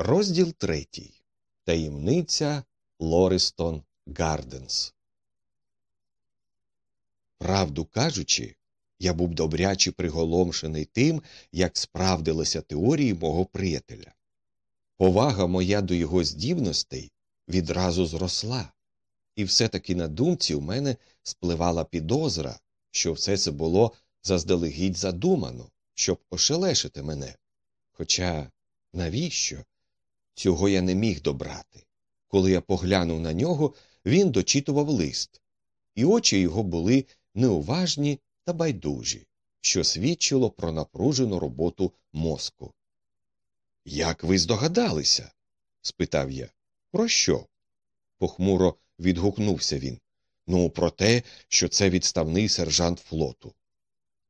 Розділ третій. Таємниця Лористон Гарденс. Правду кажучи, я був добряче приголомшений тим, як справдилися теорії мого приятеля. Повага моя до його здібностей відразу зросла, і все таки на думці у мене спливала підозра, що все це було заздалегідь задумано, щоб ошелешити мене. Хоча навіщо? Цього я не міг добрати. Коли я поглянув на нього, він дочитував лист, і очі його були неуважні та байдужі, що свідчило про напружену роботу мозку. Як ви здогадалися? спитав я. Про що? похмуро відгукнувся він. Ну, про те, що це відставний сержант флоту.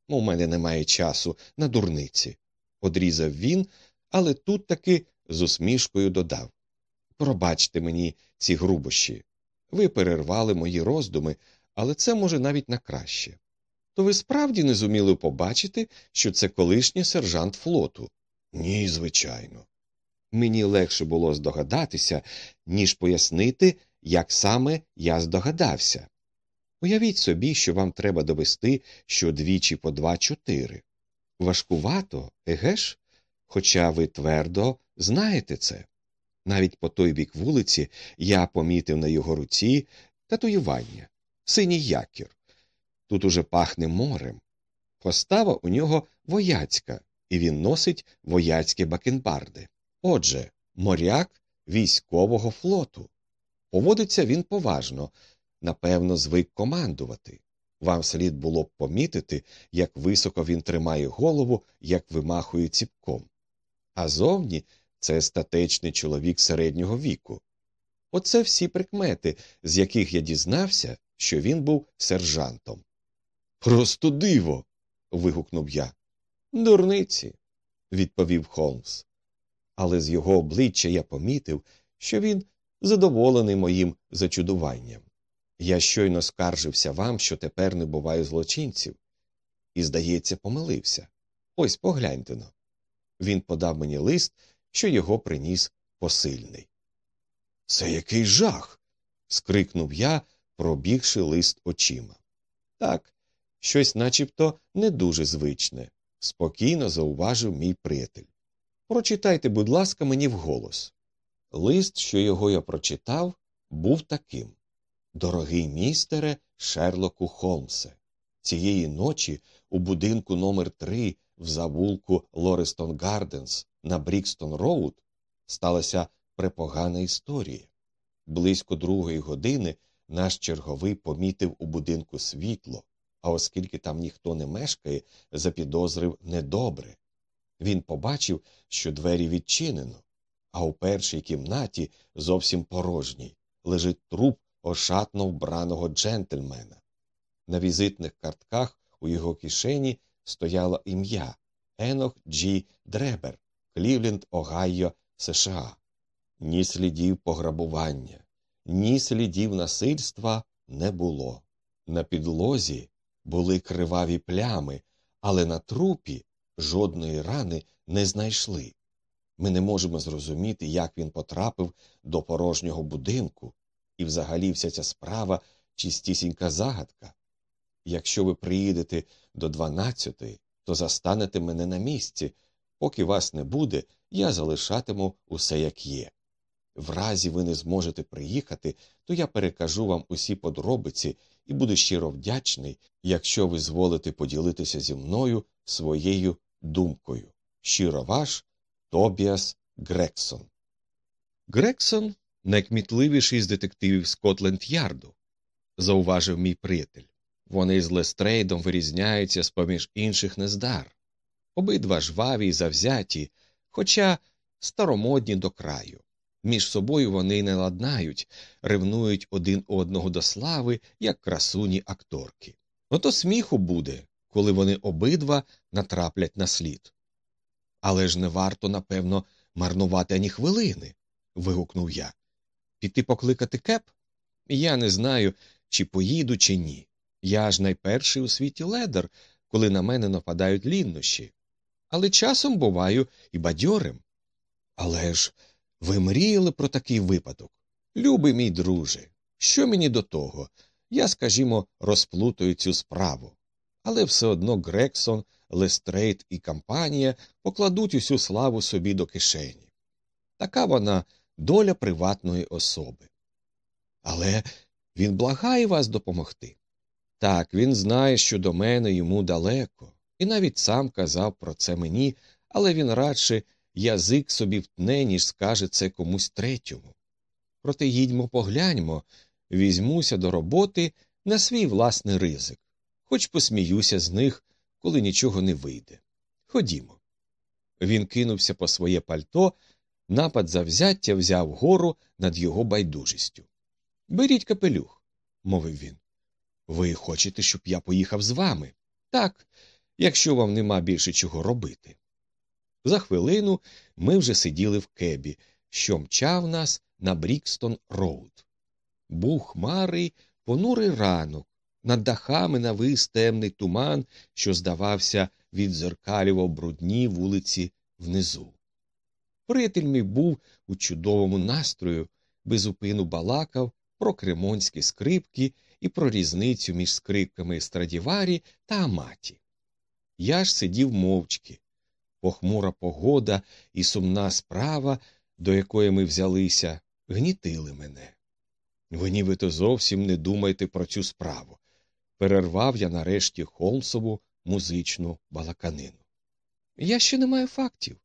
У мене немає часу на дурниці, одрізав він, але тут таки з усмішкою додав Пробачте мені ці грубощі. Ви перервали мої роздуми, але це може навіть на краще. То ви справді не зуміли побачити, що це колишній сержант флоту? Ні, звичайно. Мені легше було здогадатися, ніж пояснити, як саме я здогадався. Уявіть собі, що вам треба довести, що двічі по два чотири. Важкувато, еге ж? Хоча ви твердо знаєте це. Навіть по той бік вулиці я помітив на його руці татуювання, синій якір. Тут уже пахне морем. Постава у нього вояцька, і він носить вояцькі бакенбарди. Отже, моряк військового флоту. Поводиться він поважно, напевно, звик командувати. Вам слід було б помітити, як високо він тримає голову, як вимахує ціпком. А зовні це статечний чоловік середнього віку. Оце всі прикмети, з яких я дізнався, що він був сержантом. Просто диво. вигукнув я. Дурниці, відповів Холмс. Але з його обличчя я помітив, що він задоволений моїм зачудуванням. Я щойно скаржився вам, що тепер не буває злочинців, і, здається, помилився. Ось погляньте но. Він подав мені лист, що його приніс посильний. Це який жах. скрикнув я, пробігши лист очима. Так, щось начебто не дуже звичне, спокійно зауважив мій приятель. Прочитайте, будь ласка, мені вголос. Лист, що його я прочитав, був таким Дорогий містере Шерлоку Холмсе, цієї ночі у будинку номер 3 в завулку Лористон Гарденс на Брікстон Роуд сталася препогана історія. Близько другої години наш черговий помітив у будинку світло, а оскільки там ніхто не мешкає, запідозрив недобре. Він побачив, що двері відчинено, а у першій кімнаті зовсім порожній лежить труп ошатно вбраного джентльмена. На візитних картках у його кишені стояло ім'я Енох Джі Дребер, Клівленд, Огайо, США. Ні слідів пограбування, ні слідів насильства не було. На підлозі були криваві плями, але на трупі жодної рани не знайшли. Ми не можемо зрозуміти, як він потрапив до порожнього будинку, і взагалі вся ця справа чистісінька загадка. Якщо ви приїдете до дванадцятої, то застанете мене на місці. Поки вас не буде, я залишатиму усе як є. В разі ви не зможете приїхати, то я перекажу вам усі подробиці і буду щиро вдячний, якщо ви зволите поділитися зі мною своєю думкою. Щиро ваш Тобіас Грексон. Грексон найкмітливіший з детективів Скотленд Ярду, зауважив мій приятель. Вони з Лестрейдом вирізняються з поміж інших нездар. Обидва жваві й завзяті, хоча старомодні до краю. Між собою вони не ладнають, ревнують один одного до слави, як красуні акторки. Ото сміху буде, коли вони обидва натраплять на слід. Але ж не варто, напевно, марнувати ані хвилини. вигукнув я. Піти покликати кеп? Я не знаю, чи поїду, чи ні. Я ж найперший у світі ледар, коли на мене нападають лінощі. Але часом буваю і бадьорим. Але ж Ви мріяли про такий випадок? Любий мій друже, що мені до того? Я, скажімо, розплутаю цю справу. Але все одно Грексон, Лестрейд і компанія покладуть усю славу собі до кишені. Така вона доля приватної особи. Але він благає вас допомогти. Так, він знає, що до мене йому далеко, і навіть сам казав про це мені, але він радше язик собі втне, ніж скаже це комусь третьому. Проте їдьмо погляньмо, візьмуся до роботи на свій власний ризик, хоч посміюся з них, коли нічого не вийде. Ходімо. Він кинувся по своє пальто, напад завзяття взяв гору над його байдужістю. Беріть капелюх, мовив він. Ви хочете, щоб я поїхав з вами? Так, якщо вам нема більше чого робити. За хвилину ми вже сиділи в кебі, що мчав нас на Брікстон Роуд. Був хмарий, понурий ранок, над дахами навис темний туман, що здавалося, віддзеркалював брудні вулиці внизу. Приятель мій був у чудовому настрою, безупину балакав про кремонські скрипки і про різницю між скрипками Страдіварі та Аматі. Я ж сидів мовчки. Похмура погода і сумна справа, до якої ми взялися, гнітили мене. Ви нібито зовсім не думайте про цю справу. Перервав я нарешті Холмсову музичну балаканину. Я ще не маю фактів,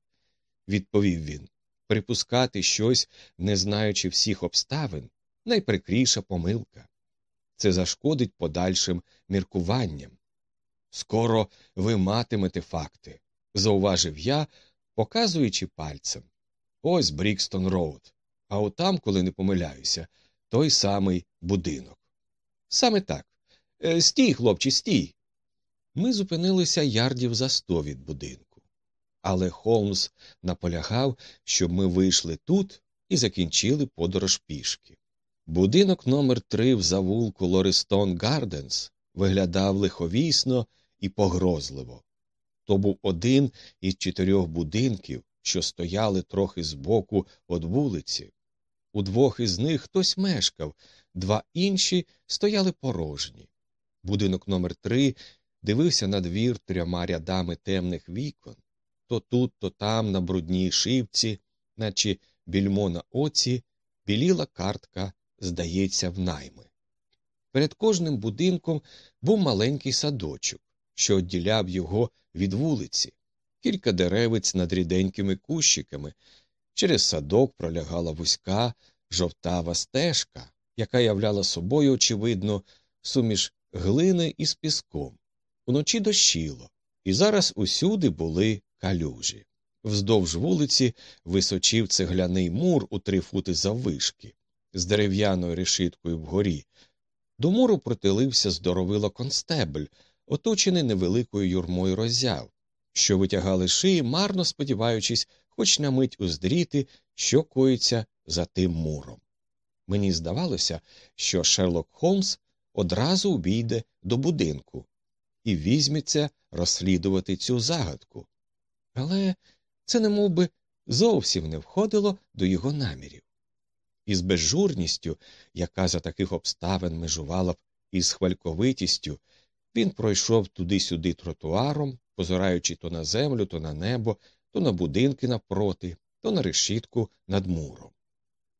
відповів він. Припускати щось, не знаючи всіх обставин, найприкріша помилка. Це зашкодить подальшим міркуванням. Скоро ви матимете факти, зауважив я, показуючи пальцем. Ось Брікстон Роуд, а отам, коли не помиляюся, той самий будинок. Саме так. Е, стій, хлопче, стій. Ми зупинилися ярдів за сто від будинку. Але Холмс наполягав, щоб ми вийшли тут і закінчили подорож пішки. Будинок номер три в завулку Лористон Гарденс виглядав лиховісно і погрозливо. То був один із чотирьох будинків, що стояли трохи збоку від вулиці. У двох із них хтось мешкав, два інші стояли порожні. Будинок номер три дивився на двір трьома рядами темних вікон то тут, то там, на брудній шивці, наче більмо на оці, біліла картка, здається, в найми. Перед кожним будинком був маленький садочок, що відділяв його від вулиці, кілька деревиць над ріденькими кущиками. Через садок пролягала вузька жовтава стежка, яка являла собою, очевидно, суміш глини із піском. Уночі дощило, і зараз усюди були калюжі. Вздовж вулиці височив цегляний мур у три фути заввишки, з дерев'яною решиткою вгорі. До муру протилився здоровило констебль, оточений невеликою юрмою роззяв, що витягали шиї, марно сподіваючись, хоч на мить уздріти, що коїться за тим муром. Мені здавалося, що Шерлок Холмс одразу увійде до будинку і візьметься розслідувати цю загадку. Але це не би зовсім не входило до його намірів. Із безжурністю, яка за таких обставин межувала б із хвальковитістю, він пройшов туди-сюди тротуаром, позираючи то на землю, то на небо, то на будинки навпроти, то на решітку над муром.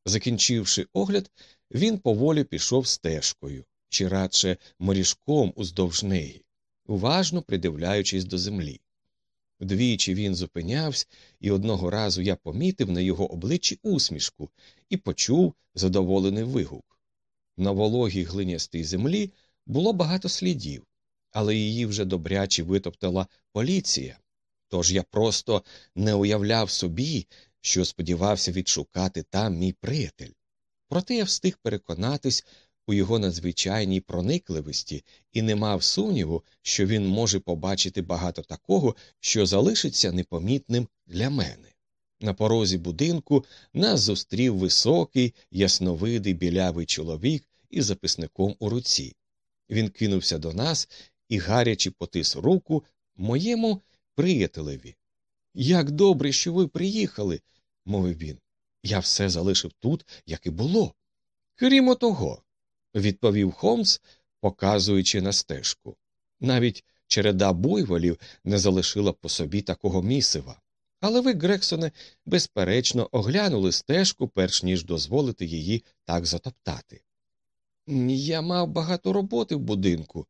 Закінчивши огляд, він поволі пішов стежкою, чи радше моріжком уздовж неї, уважно придивляючись до землі. Вдвічі він зупинявся, і одного разу я помітив на його обличчі усмішку і почув задоволений вигук. На вологій глинястій землі було багато слідів, але її вже добряче витоптала поліція. Тож я просто не уявляв собі, що сподівався відшукати там мій приятель. Проте я встиг переконатись у його надзвичайній проникливості і не мав сумніву, що він може побачити багато такого, що залишиться непомітним для мене. На порозі будинку нас зустрів високий, ясновидий білявий чоловік із записником у руці. Він кинувся до нас і гаряче потис руку моєму приятелеві. Як добре, що ви приїхали, мовив він. Я все залишив тут, як і було. Крім того, відповів Холмс, показуючи на стежку. Навіть череда буйволів не залишила по собі такого місива. Але ви, Грексоне, безперечно, оглянули стежку, перш ніж дозволити її так затоптати. Я мав багато роботи в будинку,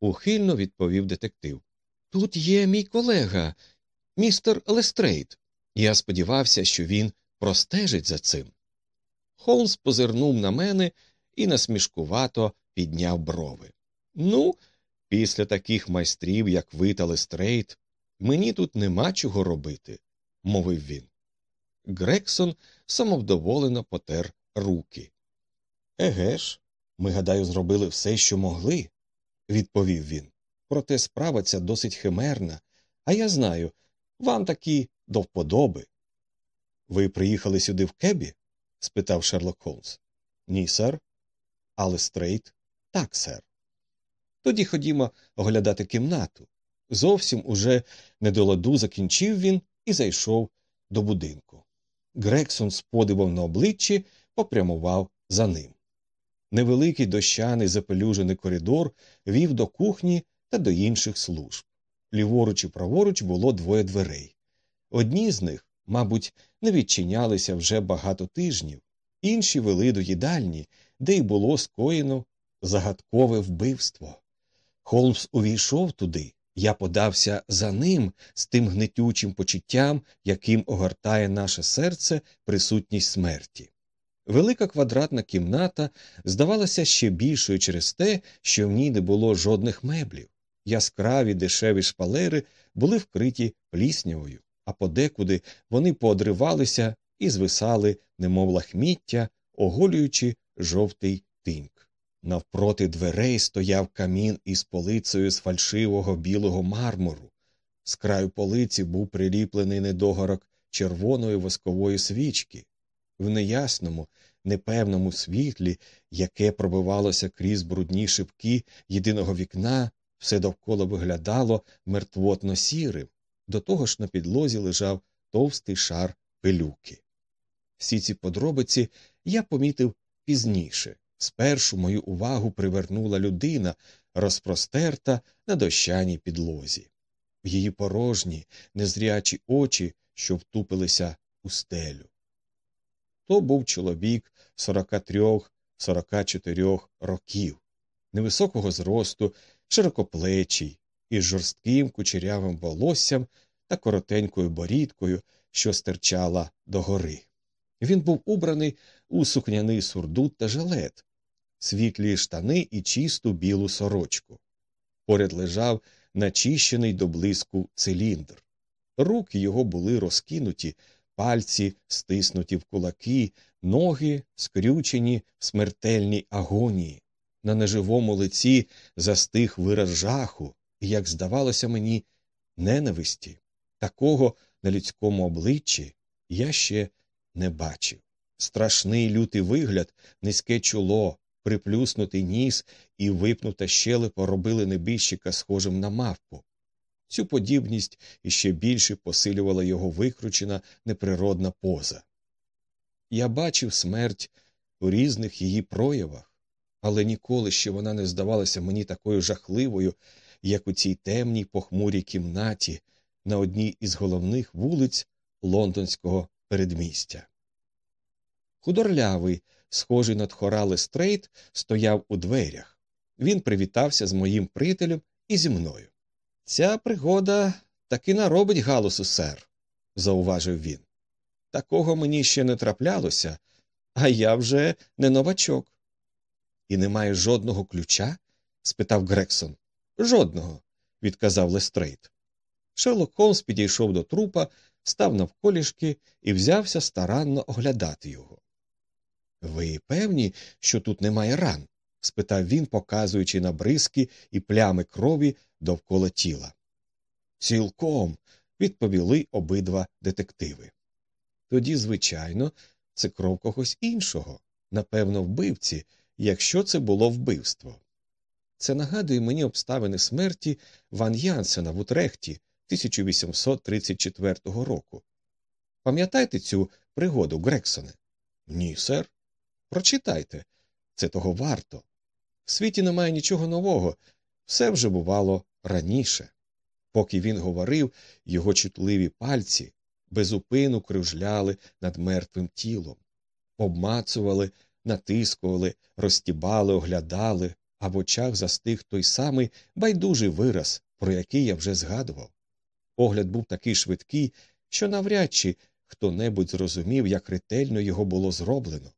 ухильно відповів детектив. Тут є мій колега, містер Лестрейд. Я сподівався, що він простежить за цим. Холмс позирнув на мене і насмішкувато підняв брови. Ну, після таких майстрів, як ви та Лестрейд, мені тут нема чого робити, мовив він. Грексон самовдоволено потер руки. Еге ж, ми, гадаю, зробили все, що могли, відповів він. Проте справа ця досить химерна, а я знаю, вам такі до вподоби. Ви приїхали сюди в кебі? спитав Шерлок Холмс. Ні, сер. А Лестрейд? Так, сер. Тоді ходімо оглядати кімнату. Зовсім уже не закінчив він і зайшов до будинку. Грексон з подивом на обличчі попрямував за ним. Невеликий дощаний запилюжений коридор вів до кухні та до інших служб. Ліворуч і праворуч було двоє дверей. Одні з них, мабуть, не відчинялися вже багато тижнів, інші вели до їдальні, де й було скоєно загадкове вбивство. Холмс увійшов туди, я подався за ним з тим гнетючим почуттям, яким огортає наше серце присутність смерті. Велика квадратна кімната здавалася ще більшою через те, що в ній не було жодних меблів. Яскраві дешеві шпалери були вкриті пліснявою, а подекуди вони поодривалися і звисали, немов лахміття, оголюючи жовтий тиньк. Навпроти дверей стояв камін із полицею з фальшивого білого мармуру. З краю полиці був приліплений недогорок червоної воскової свічки. В неясному, непевному світлі, яке пробивалося крізь брудні шибки єдиного вікна, все довкола виглядало мертвотно сірим, до того ж на підлозі лежав товстий шар пилюки. Всі ці подробиці я помітив пізніше. Спершу мою увагу привернула людина, розпростерта на дощаній підлозі. Її порожні, незрячі очі, що втупилися у стелю. То був чоловік 43-44 років, невисокого зросту, широкоплечий, із жорстким кучерявим волоссям та коротенькою борідкою, що стирчала догори. Він був убраний у сукняний сурдут та жилет, світлі штани і чисту білу сорочку. Поряд лежав начищений до блиску циліндр. Руки його були розкинуті, пальці стиснуті в кулаки, ноги скрючені в смертельній агонії. На неживому лиці застиг вираз жаху, і, як здавалося мені, ненависті. Такого на людському обличчі я ще не бачив. Страшний лютий вигляд, низьке чоло, приплюснутий ніс і випнута щелепа робили небіжчика схожим на мавпу. Цю подібність іще більше посилювала його викручена неприродна поза. Я бачив смерть у різних її проявах, але ніколи ще вона не здавалася мені такою жахливою, як у цій темній похмурій кімнаті на одній із головних вулиць лондонського передмістя. Худорлявий, схожий на тхора Лестрейд, стояв у дверях. Він привітався з моїм приятелем і зі мною. Ця пригода таки наробить галасу, сер, зауважив він. Такого мені ще не траплялося, а я вже не новачок. І немає жодного ключа? спитав Грексон. Жодного, відказав Лестрейд. Шерлок Холмс підійшов до трупа, став навколішки і взявся старанно оглядати його. Ви певні, що тут немає ран? Спитав він, показуючи на бризки і плями крові довкола тіла. Цілком, відповіли обидва детективи. Тоді, звичайно, це кров когось іншого, напевно, вбивці, якщо це було вбивство. Це нагадує мені обставини смерті Ван Янсена в Утрехті 1834 року. Пам'ятаєте цю пригоду, Грексоне? Ні, сер. Прочитайте. Це того варто. В світі немає нічого нового, все вже бувало раніше. Поки він говорив, його чутливі пальці безупину кружляли над мертвим тілом, обмацували, натискували, розтібали, оглядали, а в очах застиг той самий байдужий вираз, про який я вже згадував. Погляд був такий швидкий, що навряд чи хто небудь зрозумів, як ретельно його було зроблено.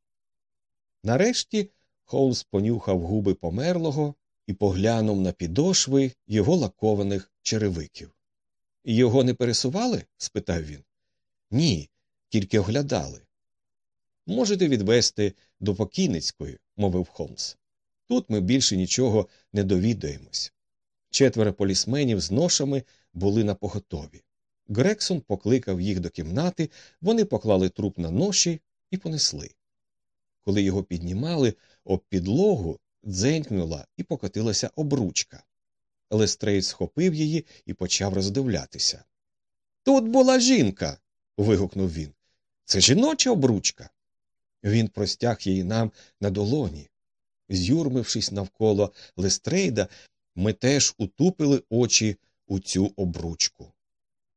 Нарешті Холмс понюхав губи померлого і поглянув на підошви його лакованих черевиків. Його не пересували? спитав він. Ні, тільки оглядали. Можете відвести до покійницької, мовив Холмс. Тут ми більше нічого не довідаємось. Четверо полісменів з ношами були на поготові. Грексон покликав їх до кімнати, вони поклали труп на ноші і понесли. Коли його піднімали, об підлогу дзенькнула і покотилася обручка. Лестрейд схопив її і почав роздивлятися. Тут була жінка. вигукнув він. Це жіноча обручка. Він простяг її нам на долоні. З'юрмившись навколо Лестрейда, ми теж утупили очі у цю обручку.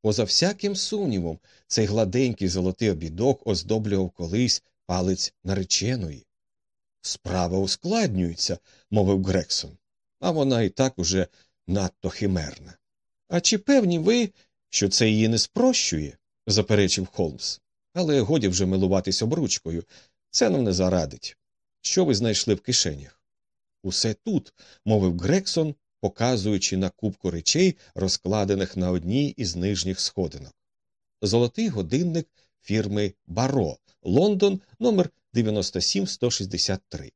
Поза всяким сумнівом, цей гладенький золотий обідок оздоблював колись палець нареченої. Справа ускладнюється, мовив Грексон, а вона і так уже надто химерна. А чи певні ви, що це її не спрощує? заперечив Холмс. Але годі вже милуватись обручкою. Це нам не зарадить. Що ви знайшли в кишенях? Усе тут, мовив Грексон, показуючи на кубку речей, розкладених на одній із нижніх сходинок. Золотий годинник фірми Баро, Лондон, номер 97163.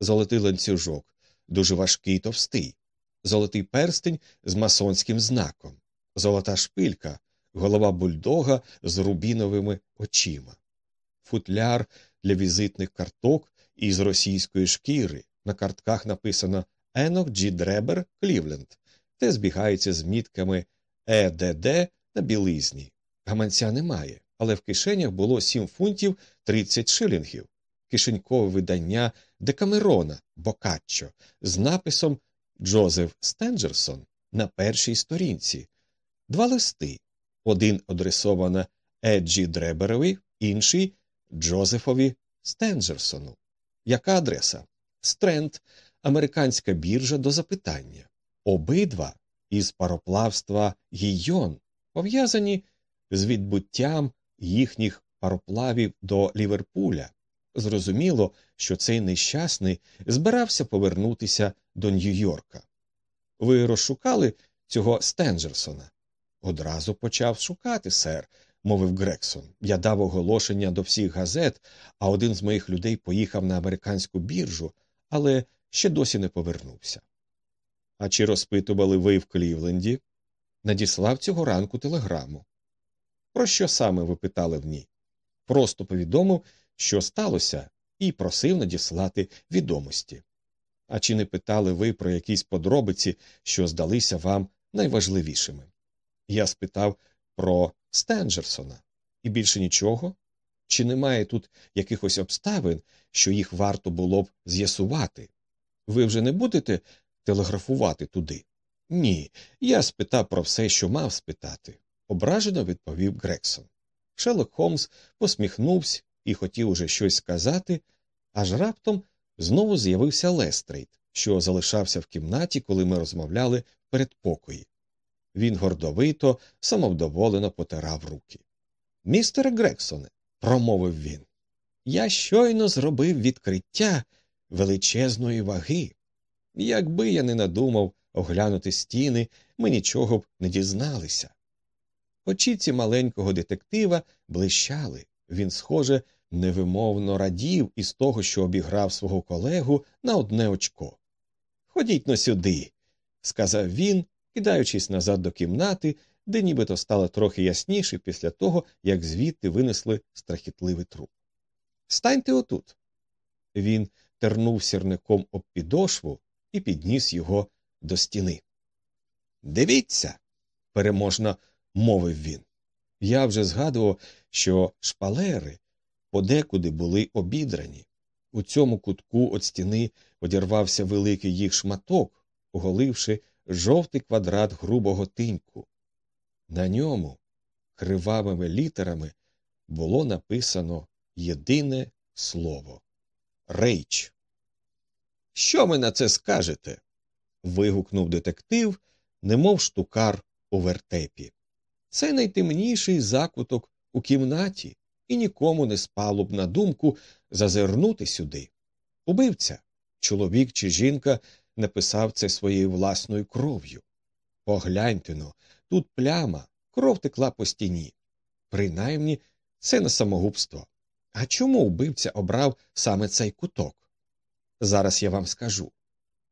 Золотий ланцюжок, дуже важкий і товстий, золотий перстень з масонським знаком, золота шпилька, голова бульдога з рубіновими очима, футляр для візитних карток із російської шкіри. На картках написано Енок Джі Дребер Клівленд, те збігається з мітками ЕДД на білизні. Гаманця немає, але в кишенях було 7 фунтів 30 шилінгів, кишенькове видання Декамерона Бокаччо з написом Джозеф Стенджерсон на першій сторінці, два листи один адресовано Еджі Дреберові, інший Джозефові Стенджерсону. Яка адреса? Стренд, американська біржа до запитання. Обидва із пароплавства Гійон пов'язані з відбуттям їхніх пароплавів до Ліверпуля. Зрозуміло, що цей нещасний збирався повернутися до Нью-Йорка. Ви розшукали цього Стенджерсона? Одразу почав шукати, сер, мовив Грексон. Я дав оголошення до всіх газет, а один з моїх людей поїхав на американську біржу, але ще досі не повернувся. А чи розпитували ви в Клівленді? Надіслав цього ранку телеграму. Про що саме ви питали в ній? Просто повідомив, що сталося, і просив надіслати відомості. А чи не питали ви про якісь подробиці, що здалися вам найважливішими? Я спитав про Стенджерсона і більше нічого? Чи немає тут якихось обставин, що їх варто було б з'ясувати? Ви вже не будете телеграфувати туди? Ні, я спитав про все, що мав спитати, ображено відповів Грексон. Шелок Холмс посміхнувся і хотів уже щось сказати, аж раптом знову з'явився Лестрейд, що залишався в кімнаті, коли ми розмовляли в передпокої. Він гордовито, самовдоволено потирав руки. Містере Грексоне, промовив він, я щойно зробив відкриття величезної ваги. Якби я не надумав оглянути стіни, ми нічого б не дізналися. Очиці маленького детектива блищали, він, схоже, невимовно радів із того, що обіграв свого колегу на одне очко. Ходіть но сюди, сказав він, кидаючись назад до кімнати, де нібито стало трохи ясніше після того, як звідти винесли страхітливий труп. Станьте отут. Він тернув сірником об підошву і підніс його до стіни. Дивіться, переможно мовив він. Я вже згадував, що шпалери подекуди були обідрані. У цьому кутку від стіни одірвався великий їх шматок, оголивши жовтий квадрат грубого тиньку. На ньому кривавими літерами було написано єдине слово Рейч. Що ви на це скажете? вигукнув детектив, немов штукар у вертепі. Це найтемніший закуток у кімнаті, і нікому не спало б на думку зазирнути сюди. Убивця, чоловік чи жінка написав це своєю власною кров'ю. Погляньте но, тут пляма, кров текла по стіні. Принаймні, це не самогубство. А чому вбивця обрав саме цей куток? Зараз я вам скажу.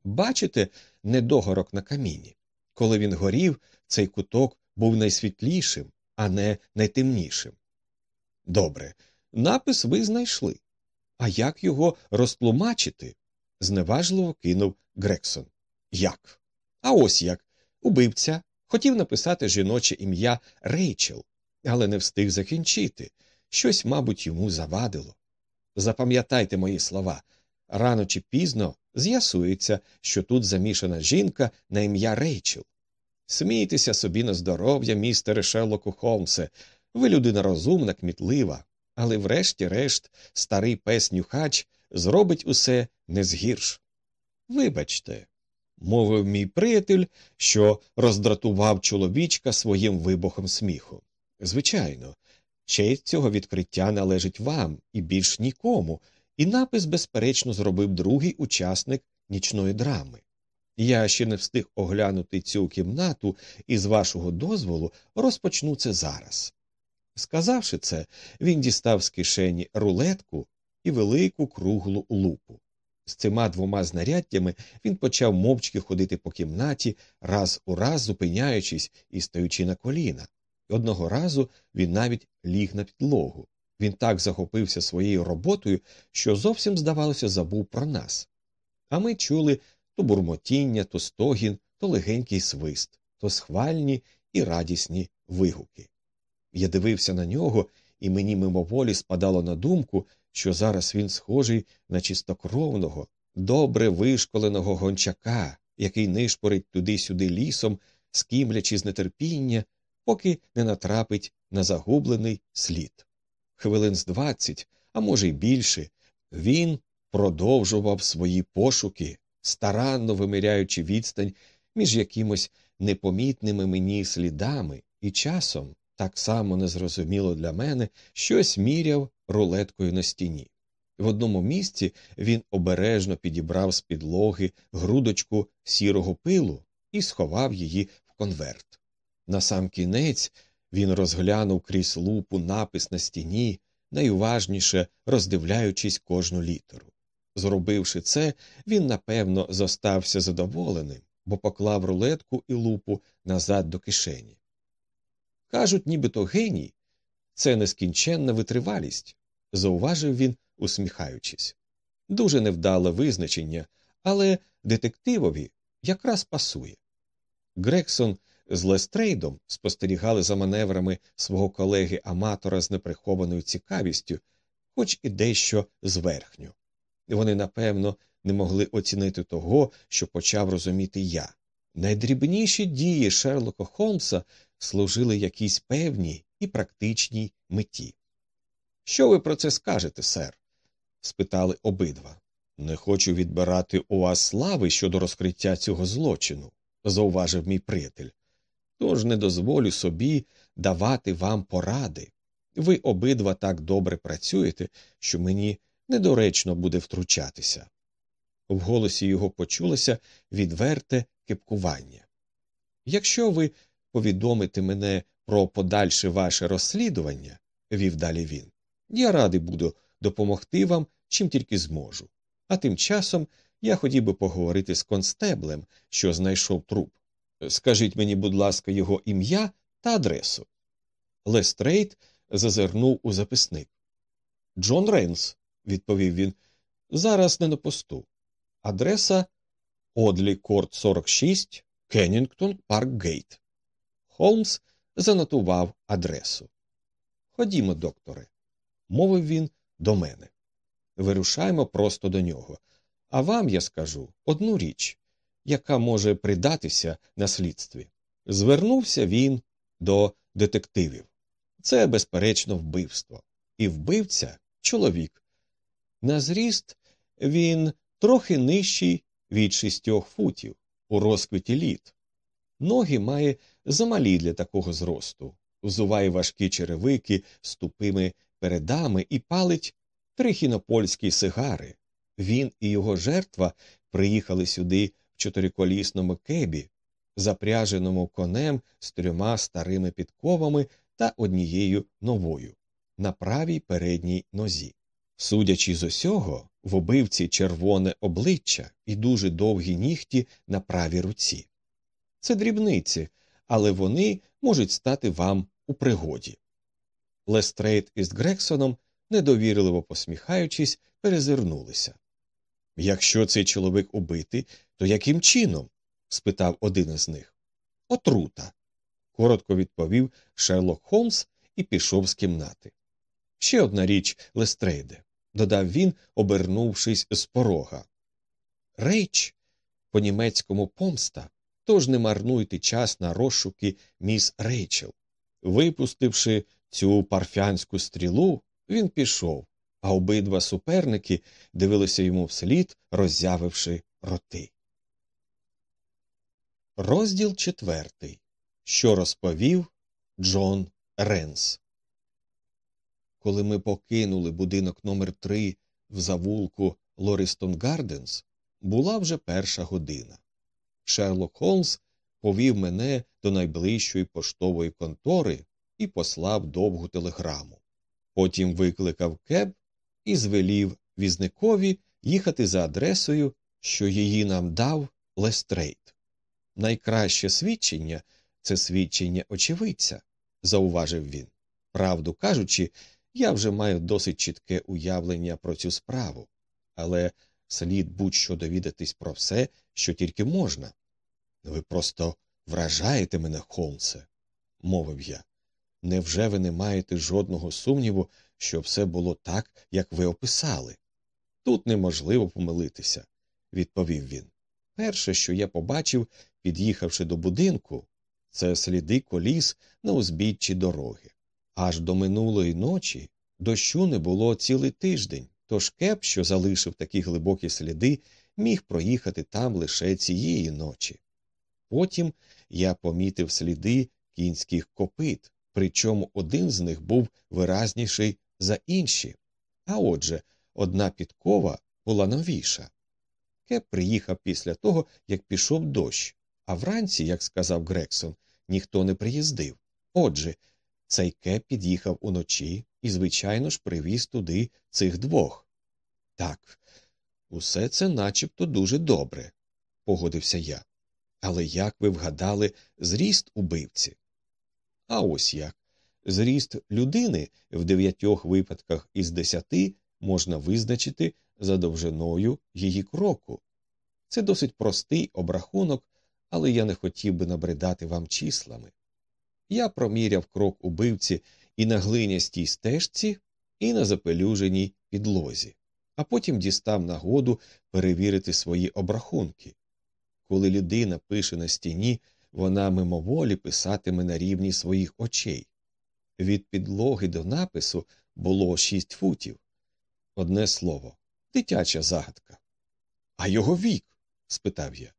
Бачите недогорок на каміні? Коли він горів, цей куток був найсвітлішим, а не найтемнішим. Добре, напис ви знайшли. А як його розтлумачити? зневажливо кинув Грексон. Як? А ось як. Убивця хотів написати жіноче ім'я Рейчел, але не встиг закінчити. Щось, мабуть, йому завадило. Запам'ятайте мої слова рано чи пізно з'ясується, що тут замішана жінка на ім'я Рейчел. Смійтеся собі на здоров'я, містере Шерлоку Холмсе, ви людина розумна, кмітлива, але врешті-решт старий пес нюхач зробить усе не згірш. Вибачте, мовив мій приятель, що роздратував чоловічка своїм вибухом сміху. Звичайно, честь цього відкриття належить вам і більш нікому, і напис, безперечно, зробив другий учасник нічної драми. Я ще не встиг оглянути цю кімнату і, з вашого дозволу, розпочну це зараз. Сказавши це, він дістав з кишені рулетку і велику круглу лупу. З цими двома знаряддями він почав мовчки ходити по кімнаті, раз у раз зупиняючись і стаючи на коліна. Одного разу він навіть ліг на підлогу. Він так захопився своєю роботою, що зовсім, здавалося, забув про нас. А ми чули то бурмотіння, то стогін, то легенький свист, то схвальні і радісні вигуки. Я дивився на нього, і мені мимоволі спадало на думку, що зараз він схожий на чистокровного, добре вишколеного гончака, який нишпорить туди-сюди лісом, скімлячи з нетерпіння, поки не натрапить на загублений слід. Хвилин з двадцять, а може й більше, він продовжував свої пошуки, старанно виміряючи відстань між якимось непомітними мені слідами, і часом, так само незрозуміло для мене, щось міряв рулеткою на стіні. В одному місці він обережно підібрав з підлоги грудочку сірого пилу і сховав її в конверт. На сам кінець він розглянув крізь лупу напис на стіні, найуважніше роздивляючись кожну літеру. Зробивши це, він напевно зостався задоволеним, бо поклав рулетку і лупу назад до кишені. Кажуть, нібито геній це нескінченна витривалість, зауважив він, усміхаючись. Дуже невдале визначення, але детективові якраз пасує. Грексон з Лестрейдом спостерігали за маневрами свого колеги аматора з неприхованою цікавістю, хоч і дещо зверхню. Вони, напевно, не могли оцінити того, що почав розуміти я. Найдрібніші дії Шерлока Холмса служили якійсь певній і практичній меті. Що ви про це скажете, сер? спитали обидва. Не хочу відбирати у вас слави щодо розкриття цього злочину, зауважив мій приятель. Тож не дозволю собі давати вам поради. Ви обидва так добре працюєте, що мені недоречно буде втручатися. В голосі його почулося відверте кипкування. Якщо ви повідомите мене про подальше ваше розслідування, вів далі він, я радий буду допомогти вам, чим тільки зможу. А тим часом я хотів би поговорити з констеблем, що знайшов труп. Скажіть мені, будь ласка, його ім'я та адресу. Лестрейд зазирнув у записник. Джон Ренс, відповів він, зараз не на посту. Адреса Одлі Корт 46, Кеннінгтон, Парк Гейт. Холмс занотував адресу. Ходімо, докторе, мовив він до мене. Вирушаємо просто до нього. А вам я скажу одну річ, яка може придатися на слідстві. Звернувся він до детективів. Це, безперечно, вбивство. І вбивця чоловік. На зріст він трохи нижчий від шістьох футів у розквіті літ. Ноги має замалі для такого зросту, взуває важкі черевики з тупими передами і палить трихінопольські сигари. Він і його жертва приїхали сюди в чотириколісному кебі, запряженому конем з трьома старими підковами та однією новою на правій передній нозі. Судячи з усього, в убивці червоне обличчя і дуже довгі нігті на правій руці. Це дрібниці, але вони можуть стати вам у пригоді. Лестрейд із Грексоном, недовірливо посміхаючись, перезирнулися. Якщо цей чоловік убитий, то яким чином? спитав один із них. Отрута. коротко відповів Шерлок Холмс і пішов з кімнати. Ще одна річ, Лестрейде, додав він, обернувшись з порога. Рейч по німецькому помста, тож не марнуйте час на розшуки міс Рейчел. Випустивши цю парфянську стрілу, він пішов, а обидва суперники дивилися йому вслід, роззявивши роти. Розділ четвертий. Що розповів Джон Ренс. Коли ми покинули будинок номер 3 в завулку Лорістон Гарденс, була вже перша година. Шерлок Холмс повів мене до найближчої поштової контори і послав довгу телеграму. Потім викликав кеб і звелів візникові їхати за адресою, що її нам дав Лестрейд. Найкраще свідчення це свідчення очевидця, зауважив він. Правду кажучи, я вже маю досить чітке уявлення про цю справу, але слід будь-що довідатись про все, що тільки можна. Ви просто вражаєте мене, Холмсе, мовив я. Невже ви не маєте жодного сумніву, що все було так, як ви описали? Тут неможливо помилитися, відповів він. Перше, що я побачив, під'їхавши до будинку, це сліди коліс на узбіччі дороги. Аж до минулої ночі дощу не було цілий тиждень, тож кеп, що залишив такі глибокі сліди, міг проїхати там лише цієї ночі. Потім я помітив сліди кінських копит, причому один з них був виразніший за інші. А отже, одна підкова була новіша. Кеп приїхав після того, як пішов дощ, а вранці, як сказав Грексон, ніхто не приїздив. Отже, цей кеп під'їхав уночі і, звичайно ж, привіз туди цих двох. Так, усе це начебто дуже добре, погодився я. Але як ви вгадали зріст убивці? А ось як. Зріст людини в дев'ятьох випадках із десяти можна визначити за довжиною її кроку. Це досить простий обрахунок, але я не хотів би набридати вам числами. Я проміряв крок убивці і на глинястій стежці, і на запелюженій підлозі, а потім дістав нагоду перевірити свої обрахунки. Коли людина пише на стіні, вона мимоволі писатиме на рівні своїх очей. Від підлоги до напису було шість футів. Одне слово, дитяча загадка. А його вік? спитав я.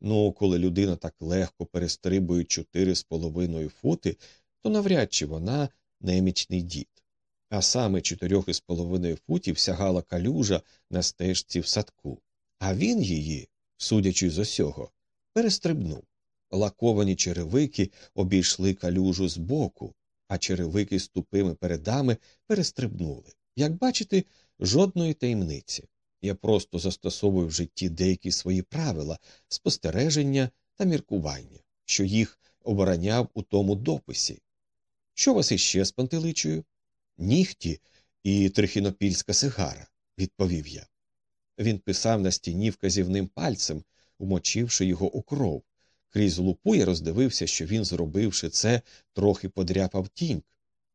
Ну, коли людина так легко перестрибує чотири з половиною фути, то навряд чи вона немічний дід. А саме чотирьох із половиною футів сягала калюжа на стежці в садку, а він її, судячи з усього, перестрибнув. Лаковані черевики обійшли калюжу збоку, а черевики з тупими передами перестрибнули. Як бачите, жодної таємниці. Я просто застосовую в житті деякі свої правила, спостереження та міркування, що їх обороняв у тому дописі. Що вас іще спантеличую? Нігті і трихінопільська сигара, відповів я. Він писав на стіні вказівним пальцем, умочивши його у кров. Крізь лупу я роздивився, що він, зробивши це, трохи подряпав тінь.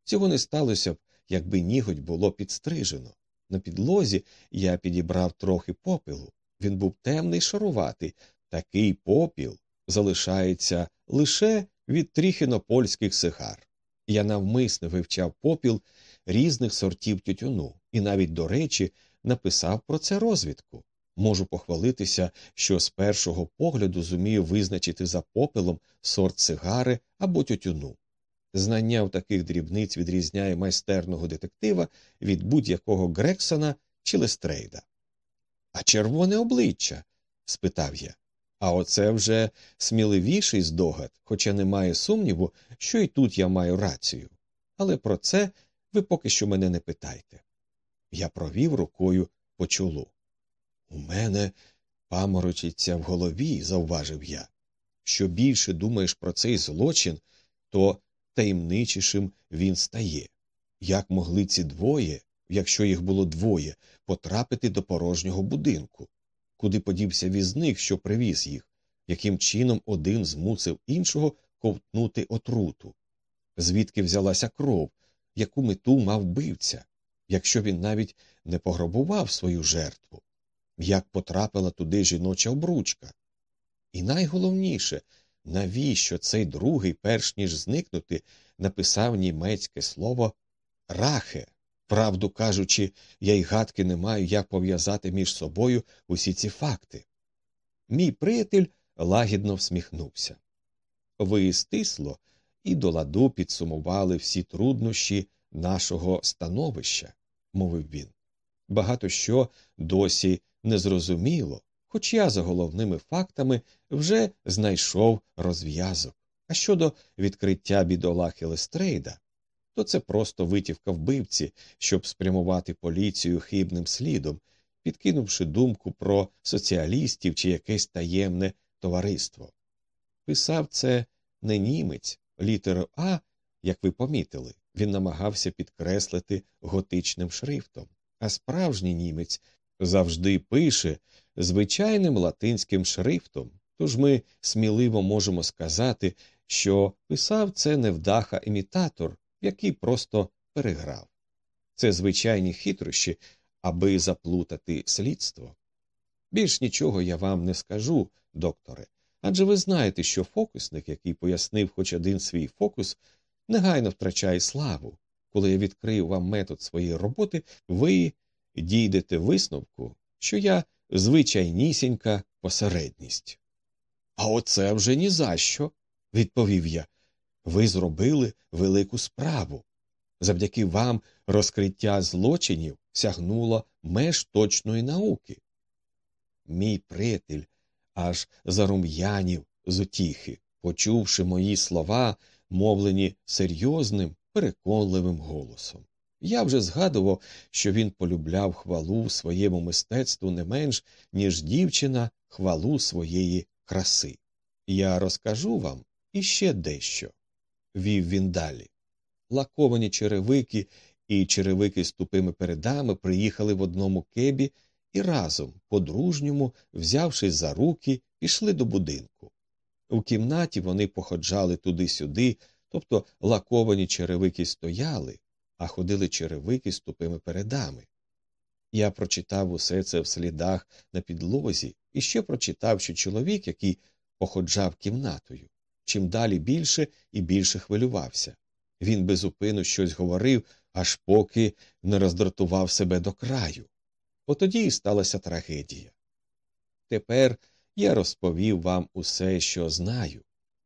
Цього не сталося б, якби ніготь було підстрижено. На підлозі я підібрав трохи попелу. Він був темний шаруватий. Такий попіл залишається лише від тріхінопольських сигар. Я навмисно вивчав попіл різних сортів тютюну і навіть, до речі, написав про це розвідку. Можу похвалитися, що з першого погляду зумію визначити за попелом сорт сигари або тютюну. Знання в таких дрібниць відрізняє майстерного детектива від будь-якого Грексона чи Лестрейда. А червоне обличчя? спитав я. А оце вже сміливіший здогад, хоча немає сумніву, що і тут я маю рацію. Але про це ви поки що мене не питайте. Я провів рукою по чолу. У мене паморочиться в голові, завважив я. Що більше думаєш про цей злочин, то таємничішим він стає. Як могли ці двоє, якщо їх було двоє, потрапити до порожнього будинку? Куди подівся візник, що привіз їх, яким чином один змусив іншого ковтнути отруту? Звідки взялася кров, яку мету мав бивця, якщо він навіть не пограбував свою жертву? Як потрапила туди жіноча обручка? І найголовніше, навіщо цей другий, перш ніж зникнути, написав німецьке слово рахе. Правду кажучи, я й гадки не маю, як пов'язати між собою усі ці факти. Мій приятель лагідно всміхнувся. Ви стисло і до ладу підсумували всі труднощі нашого становища, мовив він. Багато що досі незрозуміло, хоч я за головними фактами вже знайшов розв'язок. А щодо відкриття бідолахи Лестрейда, то це просто витівка вбивці, щоб спрямувати поліцію хибним слідом, підкинувши думку про соціалістів чи якесь таємне товариство. Писав це не німець, літеру А, як ви помітили, він намагався підкреслити готичним шрифтом, а справжній німець завжди пише звичайним латинським шрифтом, тож ми сміливо можемо сказати, що писав це невдаха імітатор, який просто переграв. Це звичайні хитрощі, аби заплутати слідство. Більш нічого я вам не скажу, докторе, адже ви знаєте, що фокусник, який пояснив хоч один свій фокус, негайно втрачає славу. Коли я відкрию вам метод своєї роботи, ви дійдете висновку, що я звичайнісінька посередність. А оце вже ні за що, відповів я. Ви зробили велику справу. Завдяки вам розкриття злочинів сягнуло меж точної науки. Мій приятель аж зарум'янів з утіхи, почувши мої слова, мовлені серйозним, переконливим голосом. Я вже згадував, що він полюбляв хвалу своєму мистецтву не менш, ніж дівчина хвалу своєї краси. Я розкажу вам іще дещо, вів він далі. Лаковані черевики і черевики з тупими передами приїхали в одному кебі і разом, по-дружньому, взявшись за руки, пішли до будинку. У кімнаті вони походжали туди-сюди, тобто лаковані черевики стояли, а ходили черевики з тупими передами. Я прочитав усе це в слідах на підлозі і ще прочитав, що чоловік, який походжав кімнатою, чим далі більше і більше хвилювався. Він безупину щось говорив, аж поки не роздратував себе до краю. Отоді і сталася трагедія. Тепер я розповів вам усе, що знаю,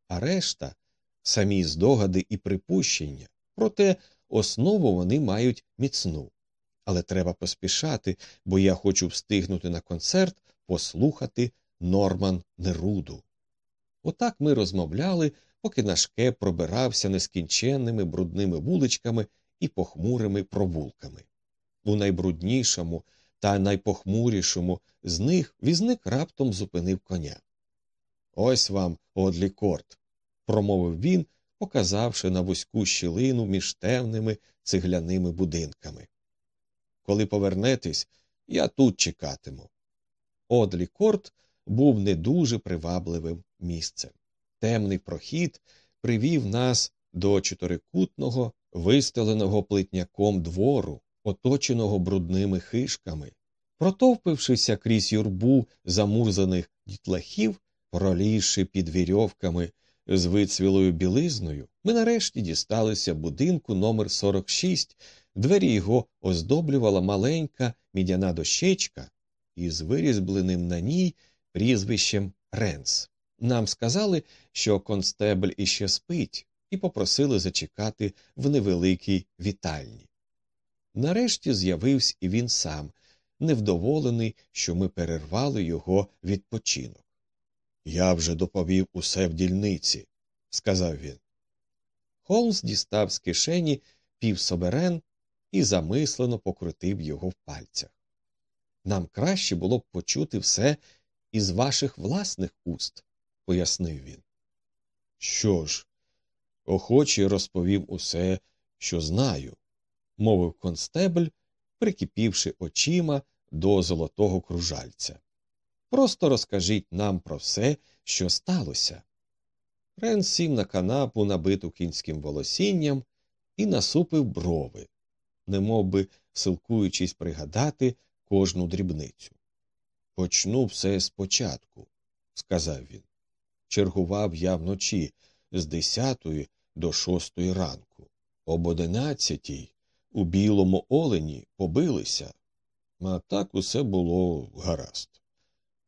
а решта самі здогади і припущення, проте основу вони мають міцну. Але треба поспішати, бо я хочу встигнути на концерт послухати Норман Неруду. Отак ми розмовляли, поки наш кеп пробирався нескінченними брудними вуличками і похмурими провулками. У найбруднішому та найпохмурішому з них візник раптом зупинив коня. Ось вам, Одлі Корт, промовив він, показавши на вузьку щілину між темними цегляними будинками. Коли повернетесь, я тут чекатиму. Одлі Корт був не дуже привабливим місцем. Темний прохід привів нас до чотирикутного, вистеленого плитняком двору, оточеного брудними хишками, протовпившися крізь юрбу замурзаних дітлахів, пролізши під вірьовками з вицвілою білизною, ми нарешті дісталися будинку номер 46 двері його оздоблювала маленька мідяна дощечка із вирізбленим на ній прізвищем Ренс. Нам сказали, що констебль іще спить, і попросили зачекати в невеликій вітальні. Нарешті з'явився і він сам, невдоволений, що ми перервали його відпочинок. Я вже доповів усе в дільниці, сказав він. Холмс дістав з кишені півсоберен і замислено покрутив його в пальцях. Нам краще було б почути все із ваших власних уст, пояснив він. Що ж, охоче розповім усе, що знаю, мовив констебль, прикипівши очима до золотого кружальця. Просто розкажіть нам про все, що сталося. Рен сів на канапу, набиту кінським волосінням, і насупив брови, немов би силкуючись пригадати кожну дрібницю. Почну все спочатку, сказав він. Чергував я вночі з десятої до шостої ранку. Об одинадцятій у білому олені побилися, а так усе було гаразд.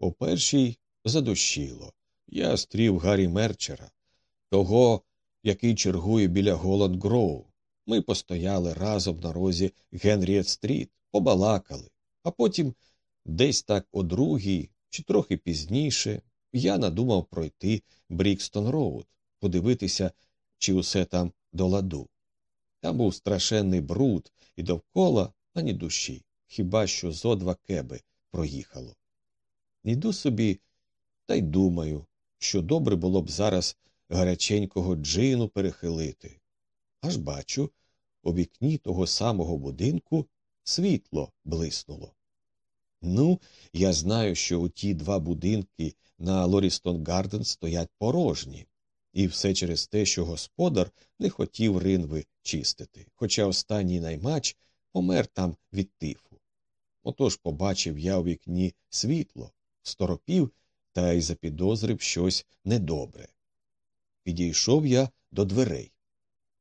О першій задощило. Я стрів Гаррі Мерчера, того, який чергує біля Голланд Гроу. Ми постояли разом на розі Генріет Стріт, побалакали, а потім, десь так о другій чи трохи пізніше, я надумав пройти Брікстон Роуд, подивитися, чи усе там до ладу. Там був страшенний бруд, і довкола ані душі, хіба що зо два кеби проїхало. Йду собі та й думаю, що добре було б зараз гаряченького джину перехилити. Аж бачу, у вікні того самого будинку світло блиснуло. Ну, я знаю, що у ті два будинки на Лорістон Гарден стоять порожні, і все через те, що господар не хотів ринви чистити, хоча останній наймач помер там від тифу. Отож побачив я у вікні світло, сторопів та й запідозрив щось недобре. Підійшов я до дверей.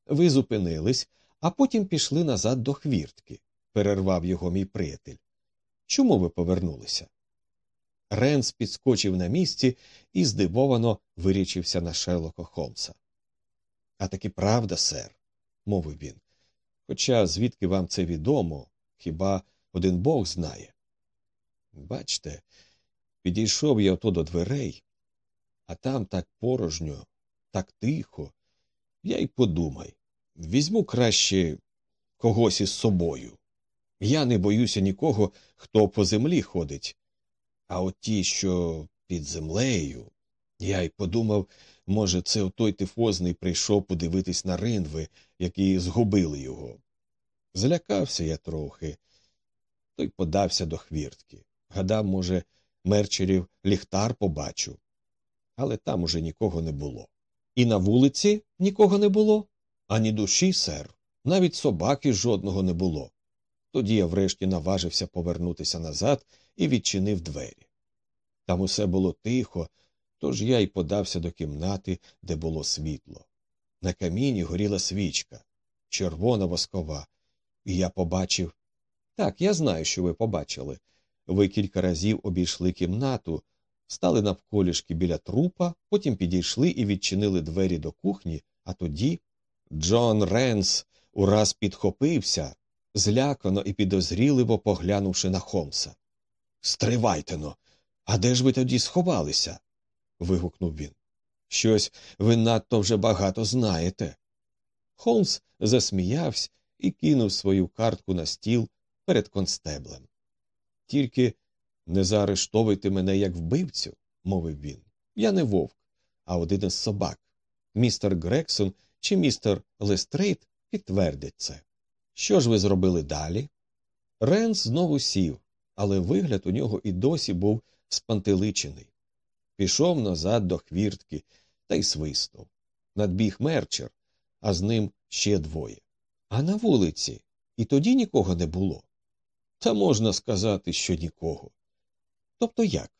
Ви зупинились, а потім пішли назад до хвіртки, перервав його мій приятель. Чому ви повернулися? Ренс підскочив на місці і здивовано вирічився на Шерлока Холмса. А таки правда, сер, мовив він. Хоча звідки вам це відомо, хіба один бог знає. Бачте, підійшов я ото до дверей, а там так порожньо, так тихо. Я й подумай візьму краще когось із собою. Я не боюся нікого, хто по землі ходить. А от ті, що під землею, я й подумав, може, це отой тифозний прийшов подивитись на ринви, які згубили його. Злякався я трохи, той подався до хвіртки. Гадав, може, мерчерів ліхтар побачу. Але там уже нікого не було. І на вулиці нікого не було, ані душі, сер, навіть собаки жодного не було. Тоді я врешті наважився повернутися назад і відчинив двері. Там усе було тихо, тож я й подався до кімнати, де було світло. На каміні горіла свічка, червона воскова, і я побачив. Так, я знаю, що ви побачили. Ви кілька разів обійшли кімнату, стали навколішки біля трупа, потім підійшли і відчинили двері до кухні, а тоді Джон Ренс ураз підхопився, злякано і підозріливо поглянувши на Холмса. Стривайте но, а де ж ви тоді сховалися? вигукнув він. Щось ви надто вже багато знаєте. Холмс засміявся і кинув свою картку на стіл перед констеблем. Тільки не заарештовуйте мене як вбивцю, мовив він. Я не вовк, а один із собак. Містер Грексон чи містер Лестрейд підтвердять це. Що ж ви зробили далі? Ренс знову сів, але вигляд у нього і досі був спантеличений. Пішов назад до хвіртки та й свиснув. Надбіг мерчер, а з ним ще двоє. А на вулиці І тоді нікого не було. Та можна сказати, що нікого. Тобто як?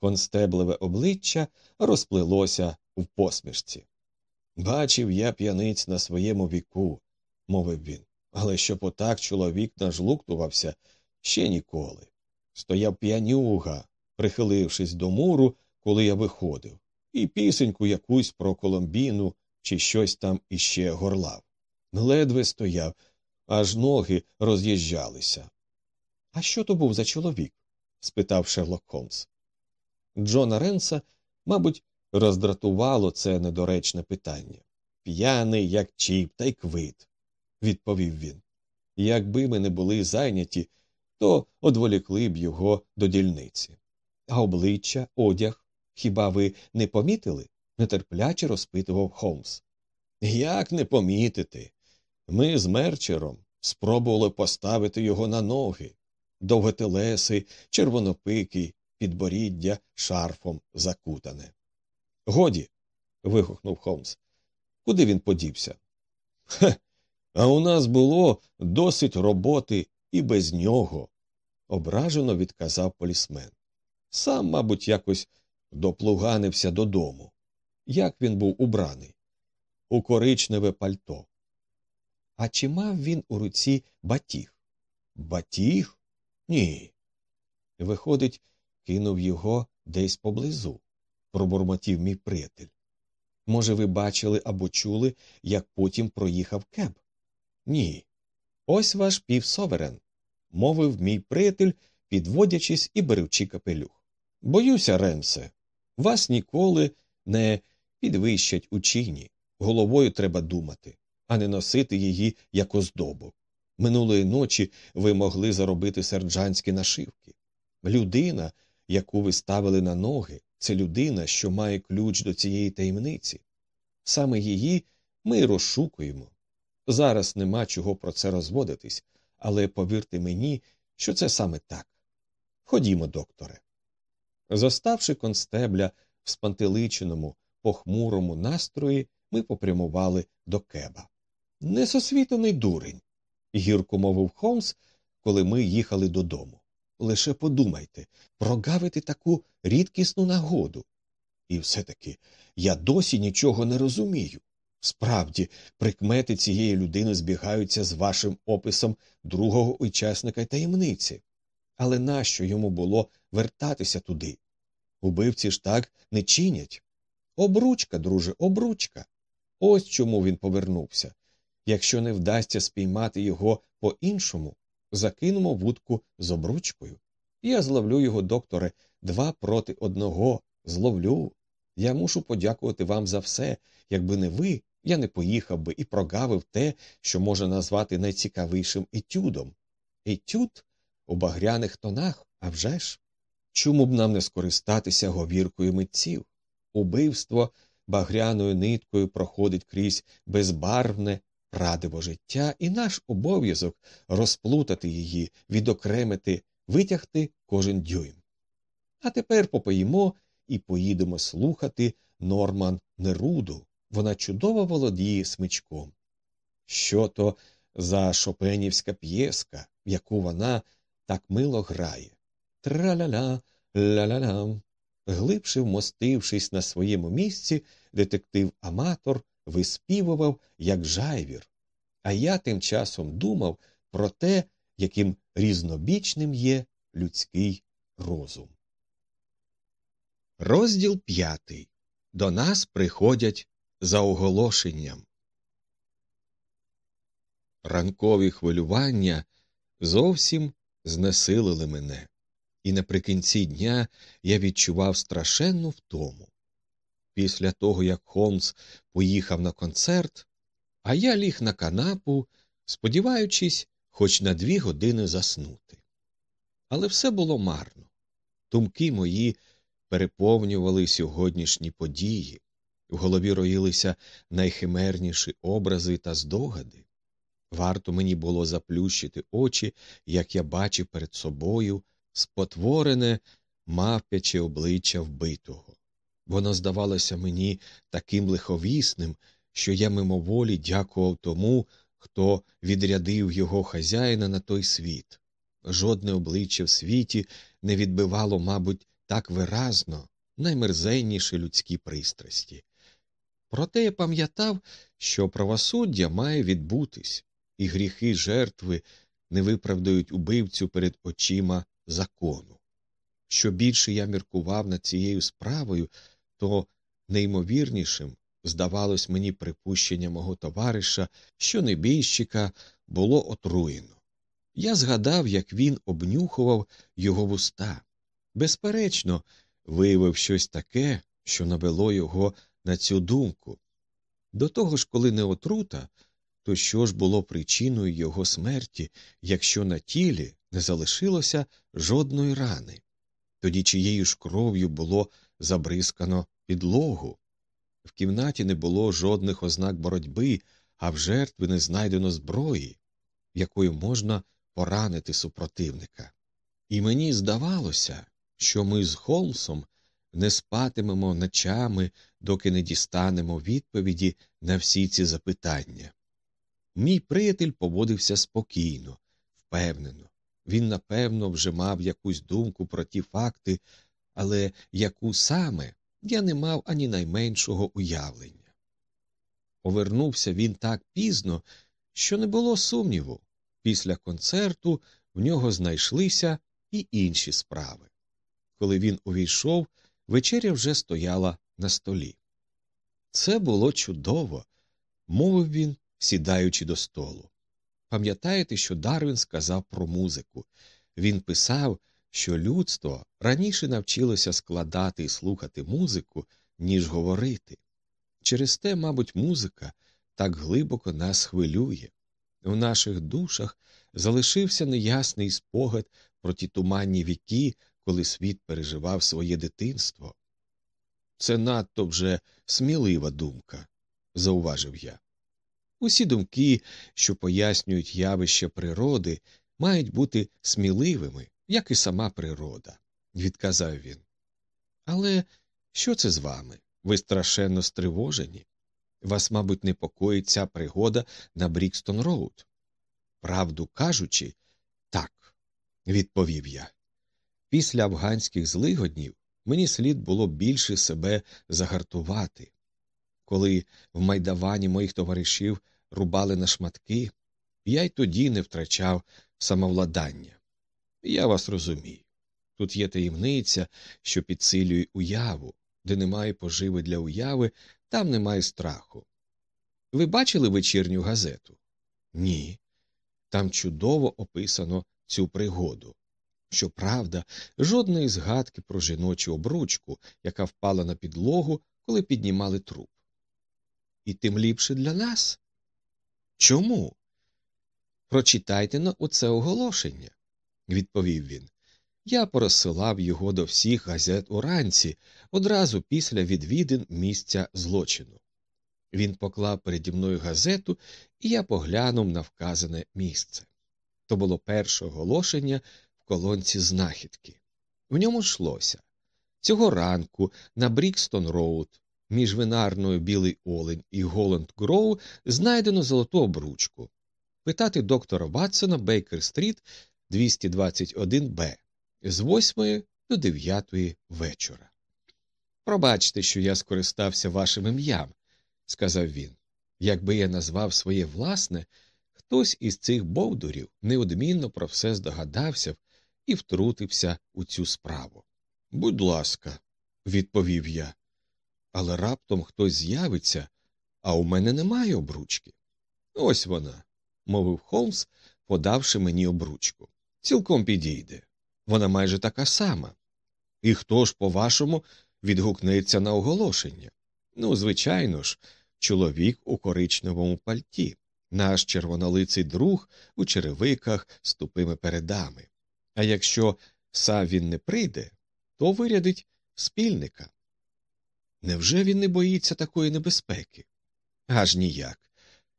Констеблеве обличчя розплилося в посмішці. Бачив я п'яниць на своєму віку, мовив він, але щоб отак чоловік нажлуктувався ще ніколи. Стояв п'янюга, прихилившись до муру, коли я виходив, і пісеньку якусь про Коломбіну чи щось там іще горлав. Ледве стояв, аж ноги роз'їжджалися. А що то був за чоловік? спитав Шерлок Холмс. Джона Ренса, мабуть, роздратувало це недоречне питання. П'яний, як чіп, та й квит, відповів він. Якби ми не були зайняті, то одволікли б його до дільниці. А обличчя, одяг, хіба ви не помітили? нетерпляче розпитував Холмс. Як не помітити? Ми з мерчером спробували поставити його на ноги, довготелеси, червонопикий, підборіддя шарфом закутане. Годі. вигукнув Холмс. Куди він подівся? Хе, а у нас було досить роботи і без нього, ображено відказав полісмен. Сам, мабуть, якось доплуганився додому. Як він був убраний? У коричневе пальто. А чи мав він у руці батіг? Батіг? Ні. Виходить, кинув його десь поблизу, пробурмотів мій приятель. Може, ви бачили або чули, як потім проїхав кеб? Ні. Ось ваш півсоверен, мовив мій приятель, підводячись і беручи капелюх. Боюся, Ренсе, вас ніколи не підвищать у чині. Головою треба думати, а не носити її як оздобу. Минулої ночі ви могли заробити серджанські нашивки. Людина, яку ви ставили на ноги, це людина, що має ключ до цієї таємниці. Саме її ми розшукуємо. Зараз нема чого про це розводитись, але повірте мені, що це саме так. Ходімо, докторе. Зоставши констебля в спантеличеному, похмурому настрої, ми попрямували до кеба. Несосвітаний дурень, гірко мовив Холмс, коли ми їхали додому. Лише подумайте, прогавити таку рідкісну нагоду. І все таки я досі нічого не розумію. Справді, прикмети цієї людини збігаються з вашим описом другого учасника таємниці. Але нащо йому було вертатися туди? Убивці ж так не чинять. Обручка, друже, обручка. Ось чому він повернувся. Якщо не вдасться спіймати його по іншому, закинемо вудку з обручкою. Я зловлю його, докторе, два проти одного. Зловлю. Я мушу подякувати вам за все. Якби не ви, я не поїхав би і прогавив те, що можна назвати найцікавішим етюдом. Етюд у багряних тонах, а вже ж. Чому б нам не скористатися говіркою митців? Убивство багряною ниткою проходить крізь безбарвне радиво життя, і наш обов'язок розплутати її, відокремити, витягти кожен дюйм. А тепер попоїмо і поїдемо слухати Норман Неруду. Вона чудово володіє смичком. Що то за шопенівська п'єска, яку вона так мило грає. Траля-ля, ля-ля-ля. Глибше вмостившись на своєму місці, детектив Аматор виспівував, як жайвір. А я тим часом думав про те, яким різнобічним є людський розум. Розділ п'ятий. До нас приходять за оголошенням. Ранкові хвилювання зовсім знесилили мене, і наприкінці дня я відчував страшенну втому. Після того, як Холмс поїхав на концерт, а я ліг на канапу, сподіваючись, хоч на дві години заснути. Але все було марно. Думки мої переповнювали сьогоднішні події, в голові роїлися найхимерніші образи та здогади. Варто мені було заплющити очі, як я бачив перед собою спотворене мавпяче обличчя вбитого. Воно здавалося мені таким лиховісним, що я мимоволі дякував тому, хто відрядив його хазяїна на той світ. Жодне обличчя в світі не відбивало, мабуть, так виразно наймерзенніші людські пристрасті. Проте я пам'ятав, що правосуддя має відбутись, і гріхи жертви не виправдають убивцю перед очима закону. Що більше я міркував над цією справою, то неймовірнішим здавалось мені припущення мого товариша, що небіжчика було отруєно. Я згадав, як він обнюхував його вуста. Безперечно, виявив щось таке, що навело його на цю думку. До того ж, коли не отрута, то що ж було причиною його смерті, якщо на тілі не залишилося жодної рани? Тоді чиєю ж кров'ю було забризкано підлогу? В кімнаті не було жодних ознак боротьби, а в жертви не знайдено зброї, якою можна поранити супротивника. І мені здавалося, що ми з Холмсом не спатимемо ночами, доки не дістанемо відповіді на всі ці запитання. Мій приятель поводився спокійно, впевнено. Він, напевно, вже мав якусь думку про ті факти, але яку саме я не мав ані найменшого уявлення. Повернувся він так пізно, що не було сумніву. Після концерту в нього знайшлися і інші справи. Коли він увійшов, вечеря вже стояла на столі. Це було чудово, мовив він, сідаючи до столу. Пам'ятаєте, що Дарвін сказав про музику? Він писав, що людство раніше навчилося складати і слухати музику, ніж говорити. Через те, мабуть, музика так глибоко нас хвилює. У наших душах залишився неясний спогад про ті туманні віки, коли світ переживав своє дитинство. Це надто вже смілива думка, зауважив я. Усі думки, що пояснюють явище природи, мають бути сміливими, як і сама природа, відказав він. Але що це з вами? Ви страшенно стривожені? Вас, мабуть, непокоїть ця пригода на Брікстон Роуд. Правду кажучи, так, відповів я. Після афганських злигоднів мені слід було більше себе загартувати. Коли в Майванді моїх товаришів рубали на шматки, я й тоді не втрачав самовладання. Я вас розумію. Тут є таємниця, що підсилює уяву, де немає поживи для уяви, там немає страху. Ви бачили вечірню газету? Ні. Там чудово описано цю пригоду. Щоправда, жодної згадки про жіночу обручку, яка впала на підлогу, коли піднімали труп. І тим ліпше для нас. Чому? Прочитайте-но оце оголошення, відповів він. Я порозсилав його до всіх газет уранці, одразу після відвідин місця злочину. Він поклав переді мною газету, і я поглянув на вказане місце. То було перше оголошення в колонці знахідки. В ньому йшлося цього ранку на Брікстон Роуд між винарною Білий Олень і Голланд Гроу знайдено золоту обручку. Питати доктора Ватсона Бейкер Стріт 221 Б з 8 до 9 вечора. Пробачте, що я скористався вашим ім'ям, сказав він. Якби я назвав своє власне, хтось із цих бовдурів неодмінно про все здогадався і втрутився у цю справу. Будь ласка, відповів я. Але раптом хтось з'явиться, а у мене немає обручки. Ось вона, мовив Холмс, подавши мені обручку. Цілком підійде. Вона майже така сама. І хто ж, по вашому, відгукнеться на оголошення? Ну, звичайно ж, чоловік у коричневому пальті, наш червонолиций друг у черевиках з тупими передами. А якщо сам він не прийде, то вирядить спільника. Невже він не боїться такої небезпеки? Аж ніяк.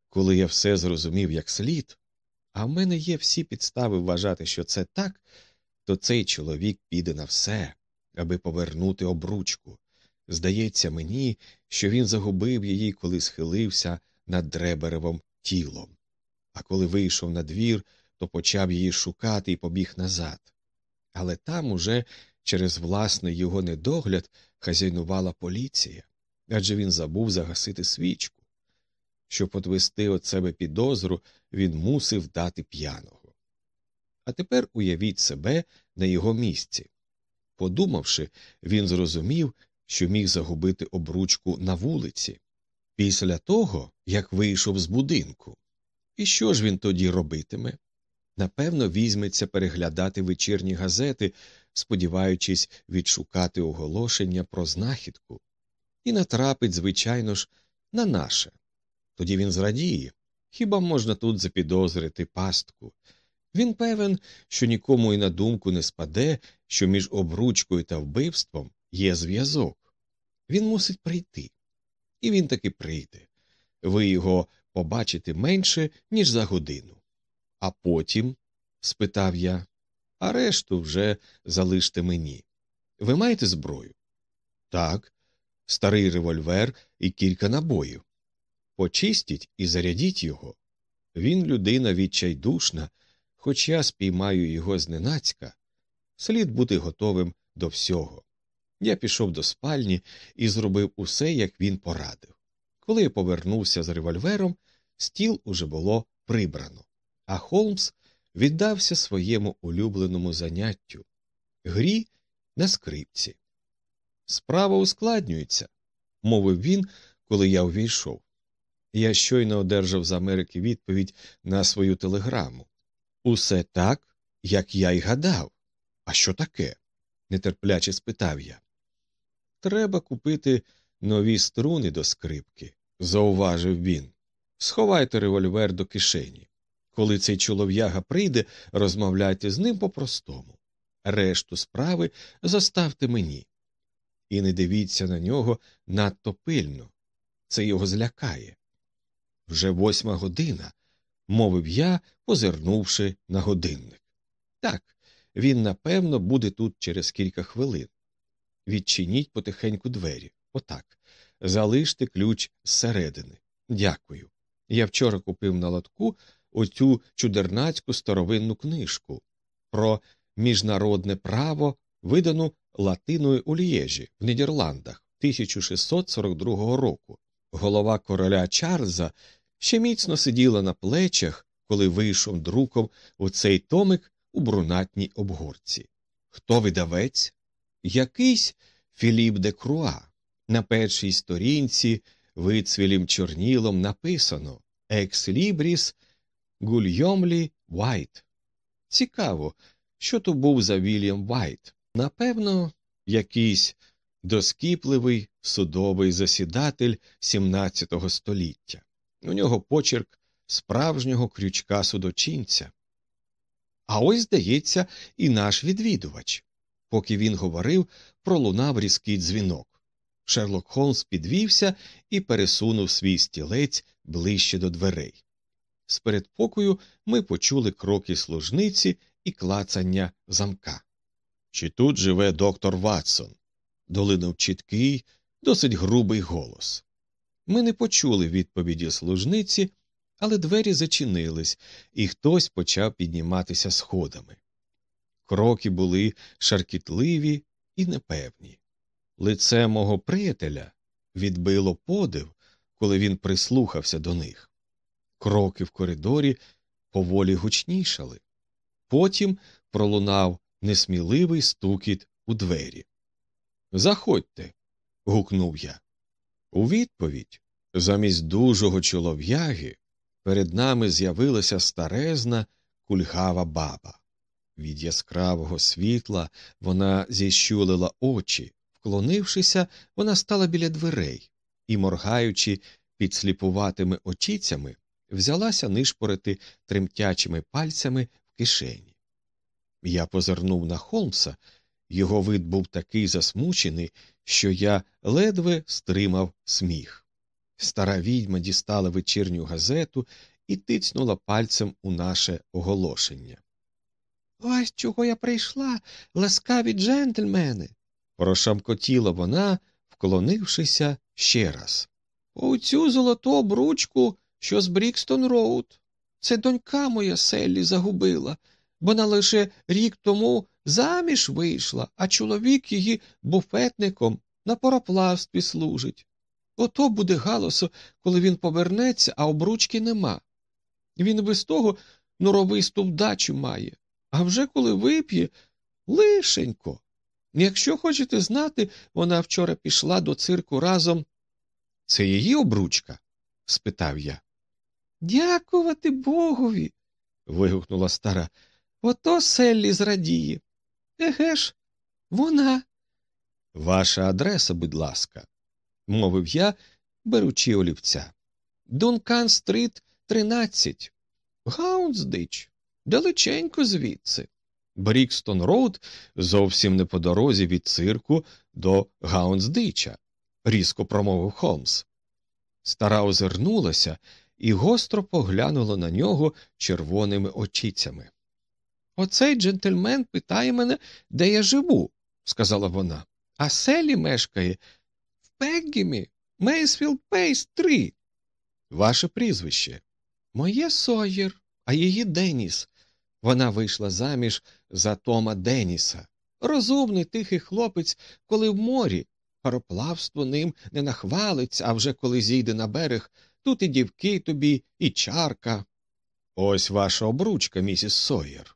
Коли я все зрозумів як слід, а в мене є всі підстави вважати, що це так, то цей чоловік піде на все, аби повернути обручку. Здається мені, що він загубив її, коли схилився над дреберевом тілом. а коли вийшов на двір, то почав її шукати і побіг назад. Але там уже через власний його недогляд хазяйнувала поліція, адже він забув загасити свічку. Щоб отвести від себе підозру, він мусив дати п'яного. А тепер уявіть себе на його місці. Подумавши, він зрозумів, що міг загубити обручку на вулиці, після того, як вийшов з будинку. І що ж він тоді робитиме? Напевно, візьметься переглядати вечірні газети, сподіваючись відшукати оголошення про знахідку, і натрапить, звичайно ж, на наше. Тоді він зрадіє. Хіба можна тут запідозрити пастку? Він певен, що нікому і на думку не спаде, що між обручкою та вбивством є зв'язок. Він мусить прийти. І він таки прийде. Ви його побачите менше, ніж за годину. А потім, спитав я, а решту вже залиште мені. Ви маєте зброю? Так, старий револьвер і кілька набоїв. Почистіть і зарядіть його. Він людина відчайдушна, хоч я спіймаю його зненацька, слід бути готовим до всього. Я пішов до спальні і зробив усе, як він порадив. Коли я повернувся з револьвером, стіл уже було прибрано, а Холмс віддався своєму улюбленому заняттю грі на скрипці. Справа ускладнюється, мовив він, коли я увійшов. Я щойно одержав з Америки відповідь на свою телеграму. Усе так, як я й гадав. А що таке? нетерпляче спитав я. Треба купити нові струни до скрипки, зауважив він. Сховайте револьвер до кишені. Коли цей чолов'яга прийде, розмовляйте з ним по-простому. Решту справи заставте мені. І не дивіться на нього надто пильно. Це його злякає. Вже восьма година, мовив я, позирнувши на годинник. Так, він, напевно, буде тут через кілька хвилин. Відчиніть потихеньку двері. Отак. Залиште ключ зсередини. Дякую. Я вчора купив на лотку оцю чудернацьку старовинну книжку про міжнародне право, видану Латиною у Лєжі в Нідерландах 1642 року. Голова короля Чарльза ще міцно сиділа на плечах, коли вийшов друком оцей томик у брунатній обгортці. Хто видавець? Якийсь Філіп де Круа. На першій сторінці вицвілім чорнілом написано Ex Libris Guliolmi Whyte. Цікаво, що то був за Вільям Вайт. Напевно, якийсь доскіпливий судовий засідатель XVII століття. У нього почерк справжнього крючка судочинця. А ось, здається, і наш відвідувач. Поки він говорив, пролунав різкий дзвінок. Шерлок Холмс підвівся і пересунув свій стілець ближче до дверей. З передпокою ми почули кроки служниці і клацання замка. Чи тут живе доктор Ватсон? долинув чіткий, досить грубий голос. Ми не почули відповіді служниці, але двері зачинились, і хтось почав підніматися сходами. Кроки були шаркітливі і непевні. Лице мого приятеля відбило подив, коли він прислухався до них. Кроки в коридорі поволі гучнішали. Потім пролунав несміливий стукіт у двері. Заходьте. гукнув я. У відповідь, замість дужого чолов'яги, перед нами з'явилася старезна кульгава баба. Від яскравого світла вона зіщулила очі, вклонившися, вона стала біля дверей і, моргаючи підсліпуватими очіцями, взялася нишпорити тремтячими пальцями в кишені. Я позирнув на Холмса, його вид був такий засмучений, що я ледве стримав сміх. Стара відьма дістала вечірню газету і тицнула пальцем у наше оголошення. Ось чого я прийшла, ласкаві джентльмени. прошамкотіла вона, вклонившися ще раз. Оцю золоту обручку, що з Брікстон Роуд. Це донька моя Селлі загубила. Вона лише рік тому заміж вийшла, а чоловік її буфетником на пароплавстві служить. Ото буде галасу, коли він повернеться, а обручки нема. Він і без того норовисту вдачу має, а вже коли вип'є лишенько. Якщо хочете знати, вона вчора пішла до цирку разом. Це її обручка? спитав я. Дякувати Богові. вигукнула стара. Ото Селлі зрадіє. Еге ж, вона. Ваша адреса, будь ласка, мовив я, беручи олівця. Дункан стрит, 13. Гаунсдич. Далеченько звідси. Брікстон Роуд зовсім не по дорозі від цирку до Гаунсдича, різко промовив Холмс. Стара озирнулася і гостро поглянула на нього червоними очицями. Оцей джентльмен питає мене, де я живу, сказала вона, а Селлі мешкає в Пекгемі, Мейфілд Плейс 3. Ваше прізвище. Моє Сойєр, а її Деніс. Вона вийшла заміж за Тома Деніса. Розумний, тихий хлопець, коли в морі. Пароплавство ним не нахвалиться, а вже коли зійде на берег, тут і дівки тобі, і чарка. Ось ваша обручка, місіс Сойер,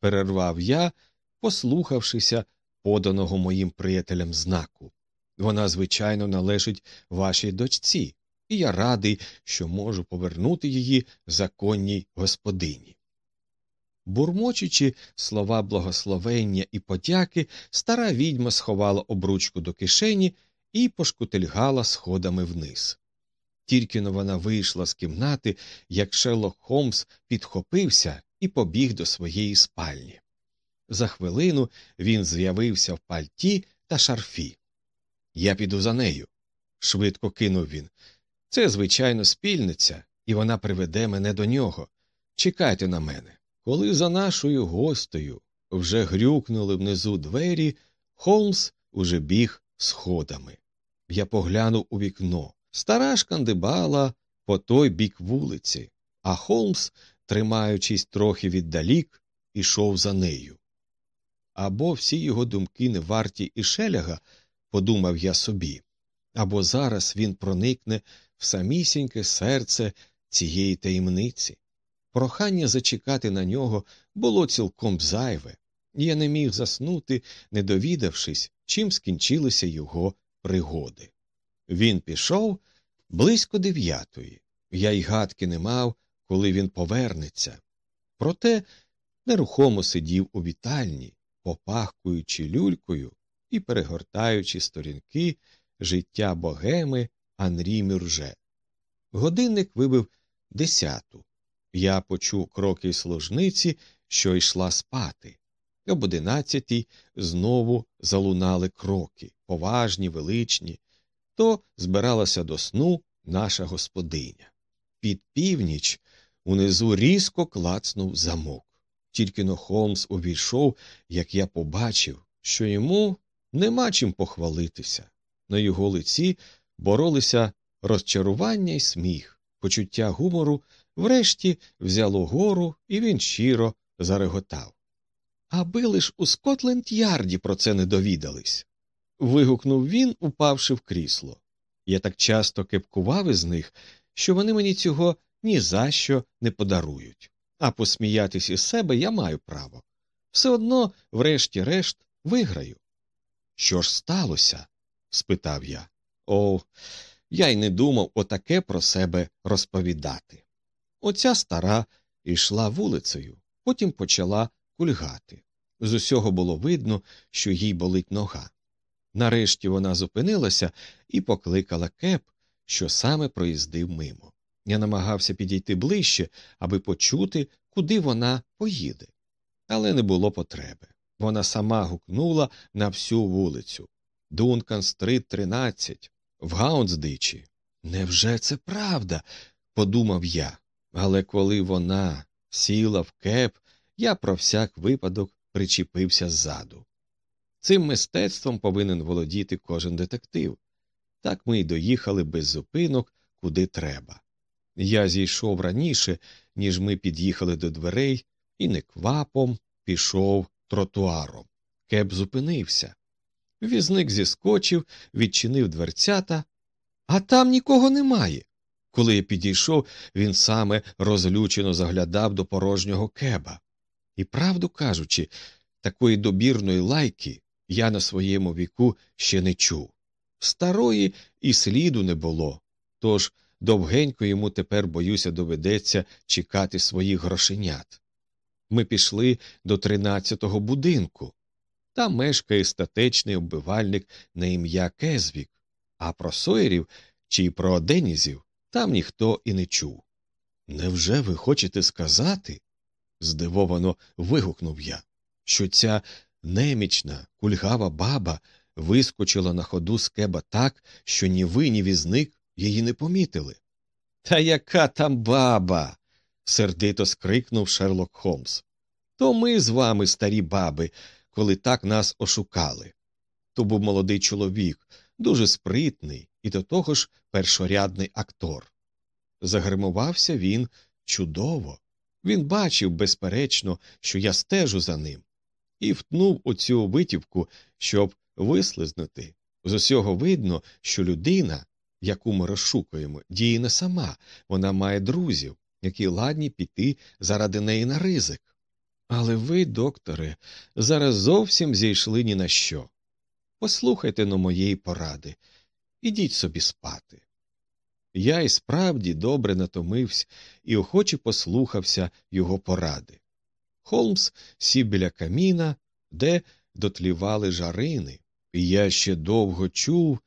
перервав я, послухавшися поданого моїм приятелям знаку. Вона, звичайно, належить вашій дочці, і я радий, що можу повернути її законній господині. Бурмочучи слова благословення і подяки, стара відьма сховала обручку до кишені і пошкутильгала сходами вниз. Тільки но вона вийшла з кімнати, як Шерлок Холмс підхопився і побіг до своєї спальні. За хвилину він з'явився в пальті та шарфі. Я піду за нею, швидко кинув він. Це, звичайно, спільниця, і вона приведе мене до нього. Чекайте на мене. Коли за нашою гостею вже грюкнули внизу двері, Холмс уже біг сходами. Я поглянув у вікно. Стара шкандибала по той бік вулиці, а Холмс, тримаючись трохи віддалік, ішов за нею. Або всі його думки не варті і шеляга, подумав я собі, або зараз він проникне в самісіньке серце цієї таємниці. Прохання зачекати на нього було цілком зайве, і я не міг заснути, не довідавшись, чим скінчилися його пригоди. Він пішов близько дев'ятої. Я й гадки не мав, коли він повернеться. Проте нерухомо сидів у вітальні, попахкуючи люлькою і перегортаючи сторінки життя богеми Анрі Мюрже. Годинник вибив десяту. Я почув кроки служниці, що йшла спати. Об одинадцятій знову залунали кроки, поважні, величні, то збиралася до сну наша господиня. Під північ унизу різко клацнув замок. Тільки но Холмс увійшов, як я побачив, що йому нема чим похвалитися. На його лиці боролися розчарування й сміх, почуття гумору врешті взяло гору, і він щиро зареготав. Аби лиш у Скотленд Ярді про це не довідались. вигукнув він, упавши в крісло. Я так часто кепкував із них, що вони мені цього ні за що не подарують, а посміятись із себе я маю право. Все одно, врешті-решт, виграю. Що ж сталося? спитав я. О, я й не думав отаке про себе розповідати. Оця стара йшла вулицею, потім почала кульгати. З усього було видно, що їй болить нога. Нарешті вона зупинилася і покликала кеп, що саме проїздив мимо. Я намагався підійти ближче, аби почути, куди вона поїде. Але не було потреби. Вона сама гукнула на всю вулицю. Дункан стрит 13, в Гаунсдичі. Невже це правда? подумав я. Але коли вона сіла в кеп, я про всяк випадок причепився ззаду. Цим мистецтвом повинен володіти кожен детектив. Так ми й доїхали без зупинок, куди треба. Я зійшов раніше, ніж ми під'їхали до дверей, і неквапом пішов тротуаром. Кеп зупинився. Візник зіскочив, відчинив дверцята, а там нікого немає. Коли я підійшов, він саме розлючено заглядав до порожнього кеба. І, правду кажучи, такої добірної лайки я на своєму віку ще не чув. Старої і сліду не було, тож довгенько йому тепер, боюся, доведеться чекати своїх грошенят. Ми пішли до тринадцятого будинку. Там мешкає статечний оббивальник на ім'я Кезвік, а про Сойерів чи про Денізів там ніхто і не чув. Невже ви хочете сказати? здивовано вигукнув я, що ця немічна, кульгава баба вискочила на ходу з кеба так, що ні ви, ні візник її не помітили. Та яка там баба? сердито скрикнув Шерлок Холмс. То ми з вами, старі баби, коли так нас ошукали. То був молодий чоловік, дуже спритний і до того ж першорядний актор. Загримувався він чудово. Він бачив, безперечно, що я стежу за ним, і втнув оцю витівку, щоб вислизнути. З усього видно, що людина, яку ми розшукуємо, діє не сама, вона має друзів, які ладні піти заради неї на ризик. Але ви, докторе, зараз зовсім зійшли ні на що. Послухайте на моєї поради, ідіть собі спати. Я й справді добре натомився і охоче послухався його поради. Холмс сів біля каміна, де дотлівали жарини, і я ще довго чув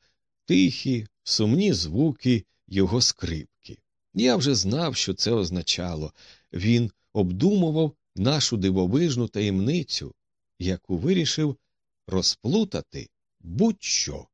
тихі, сумні звуки його скрипки. Я вже знав, що це означало. Він обдумував нашу дивовижну таємницю, яку вирішив розплутати будь-що.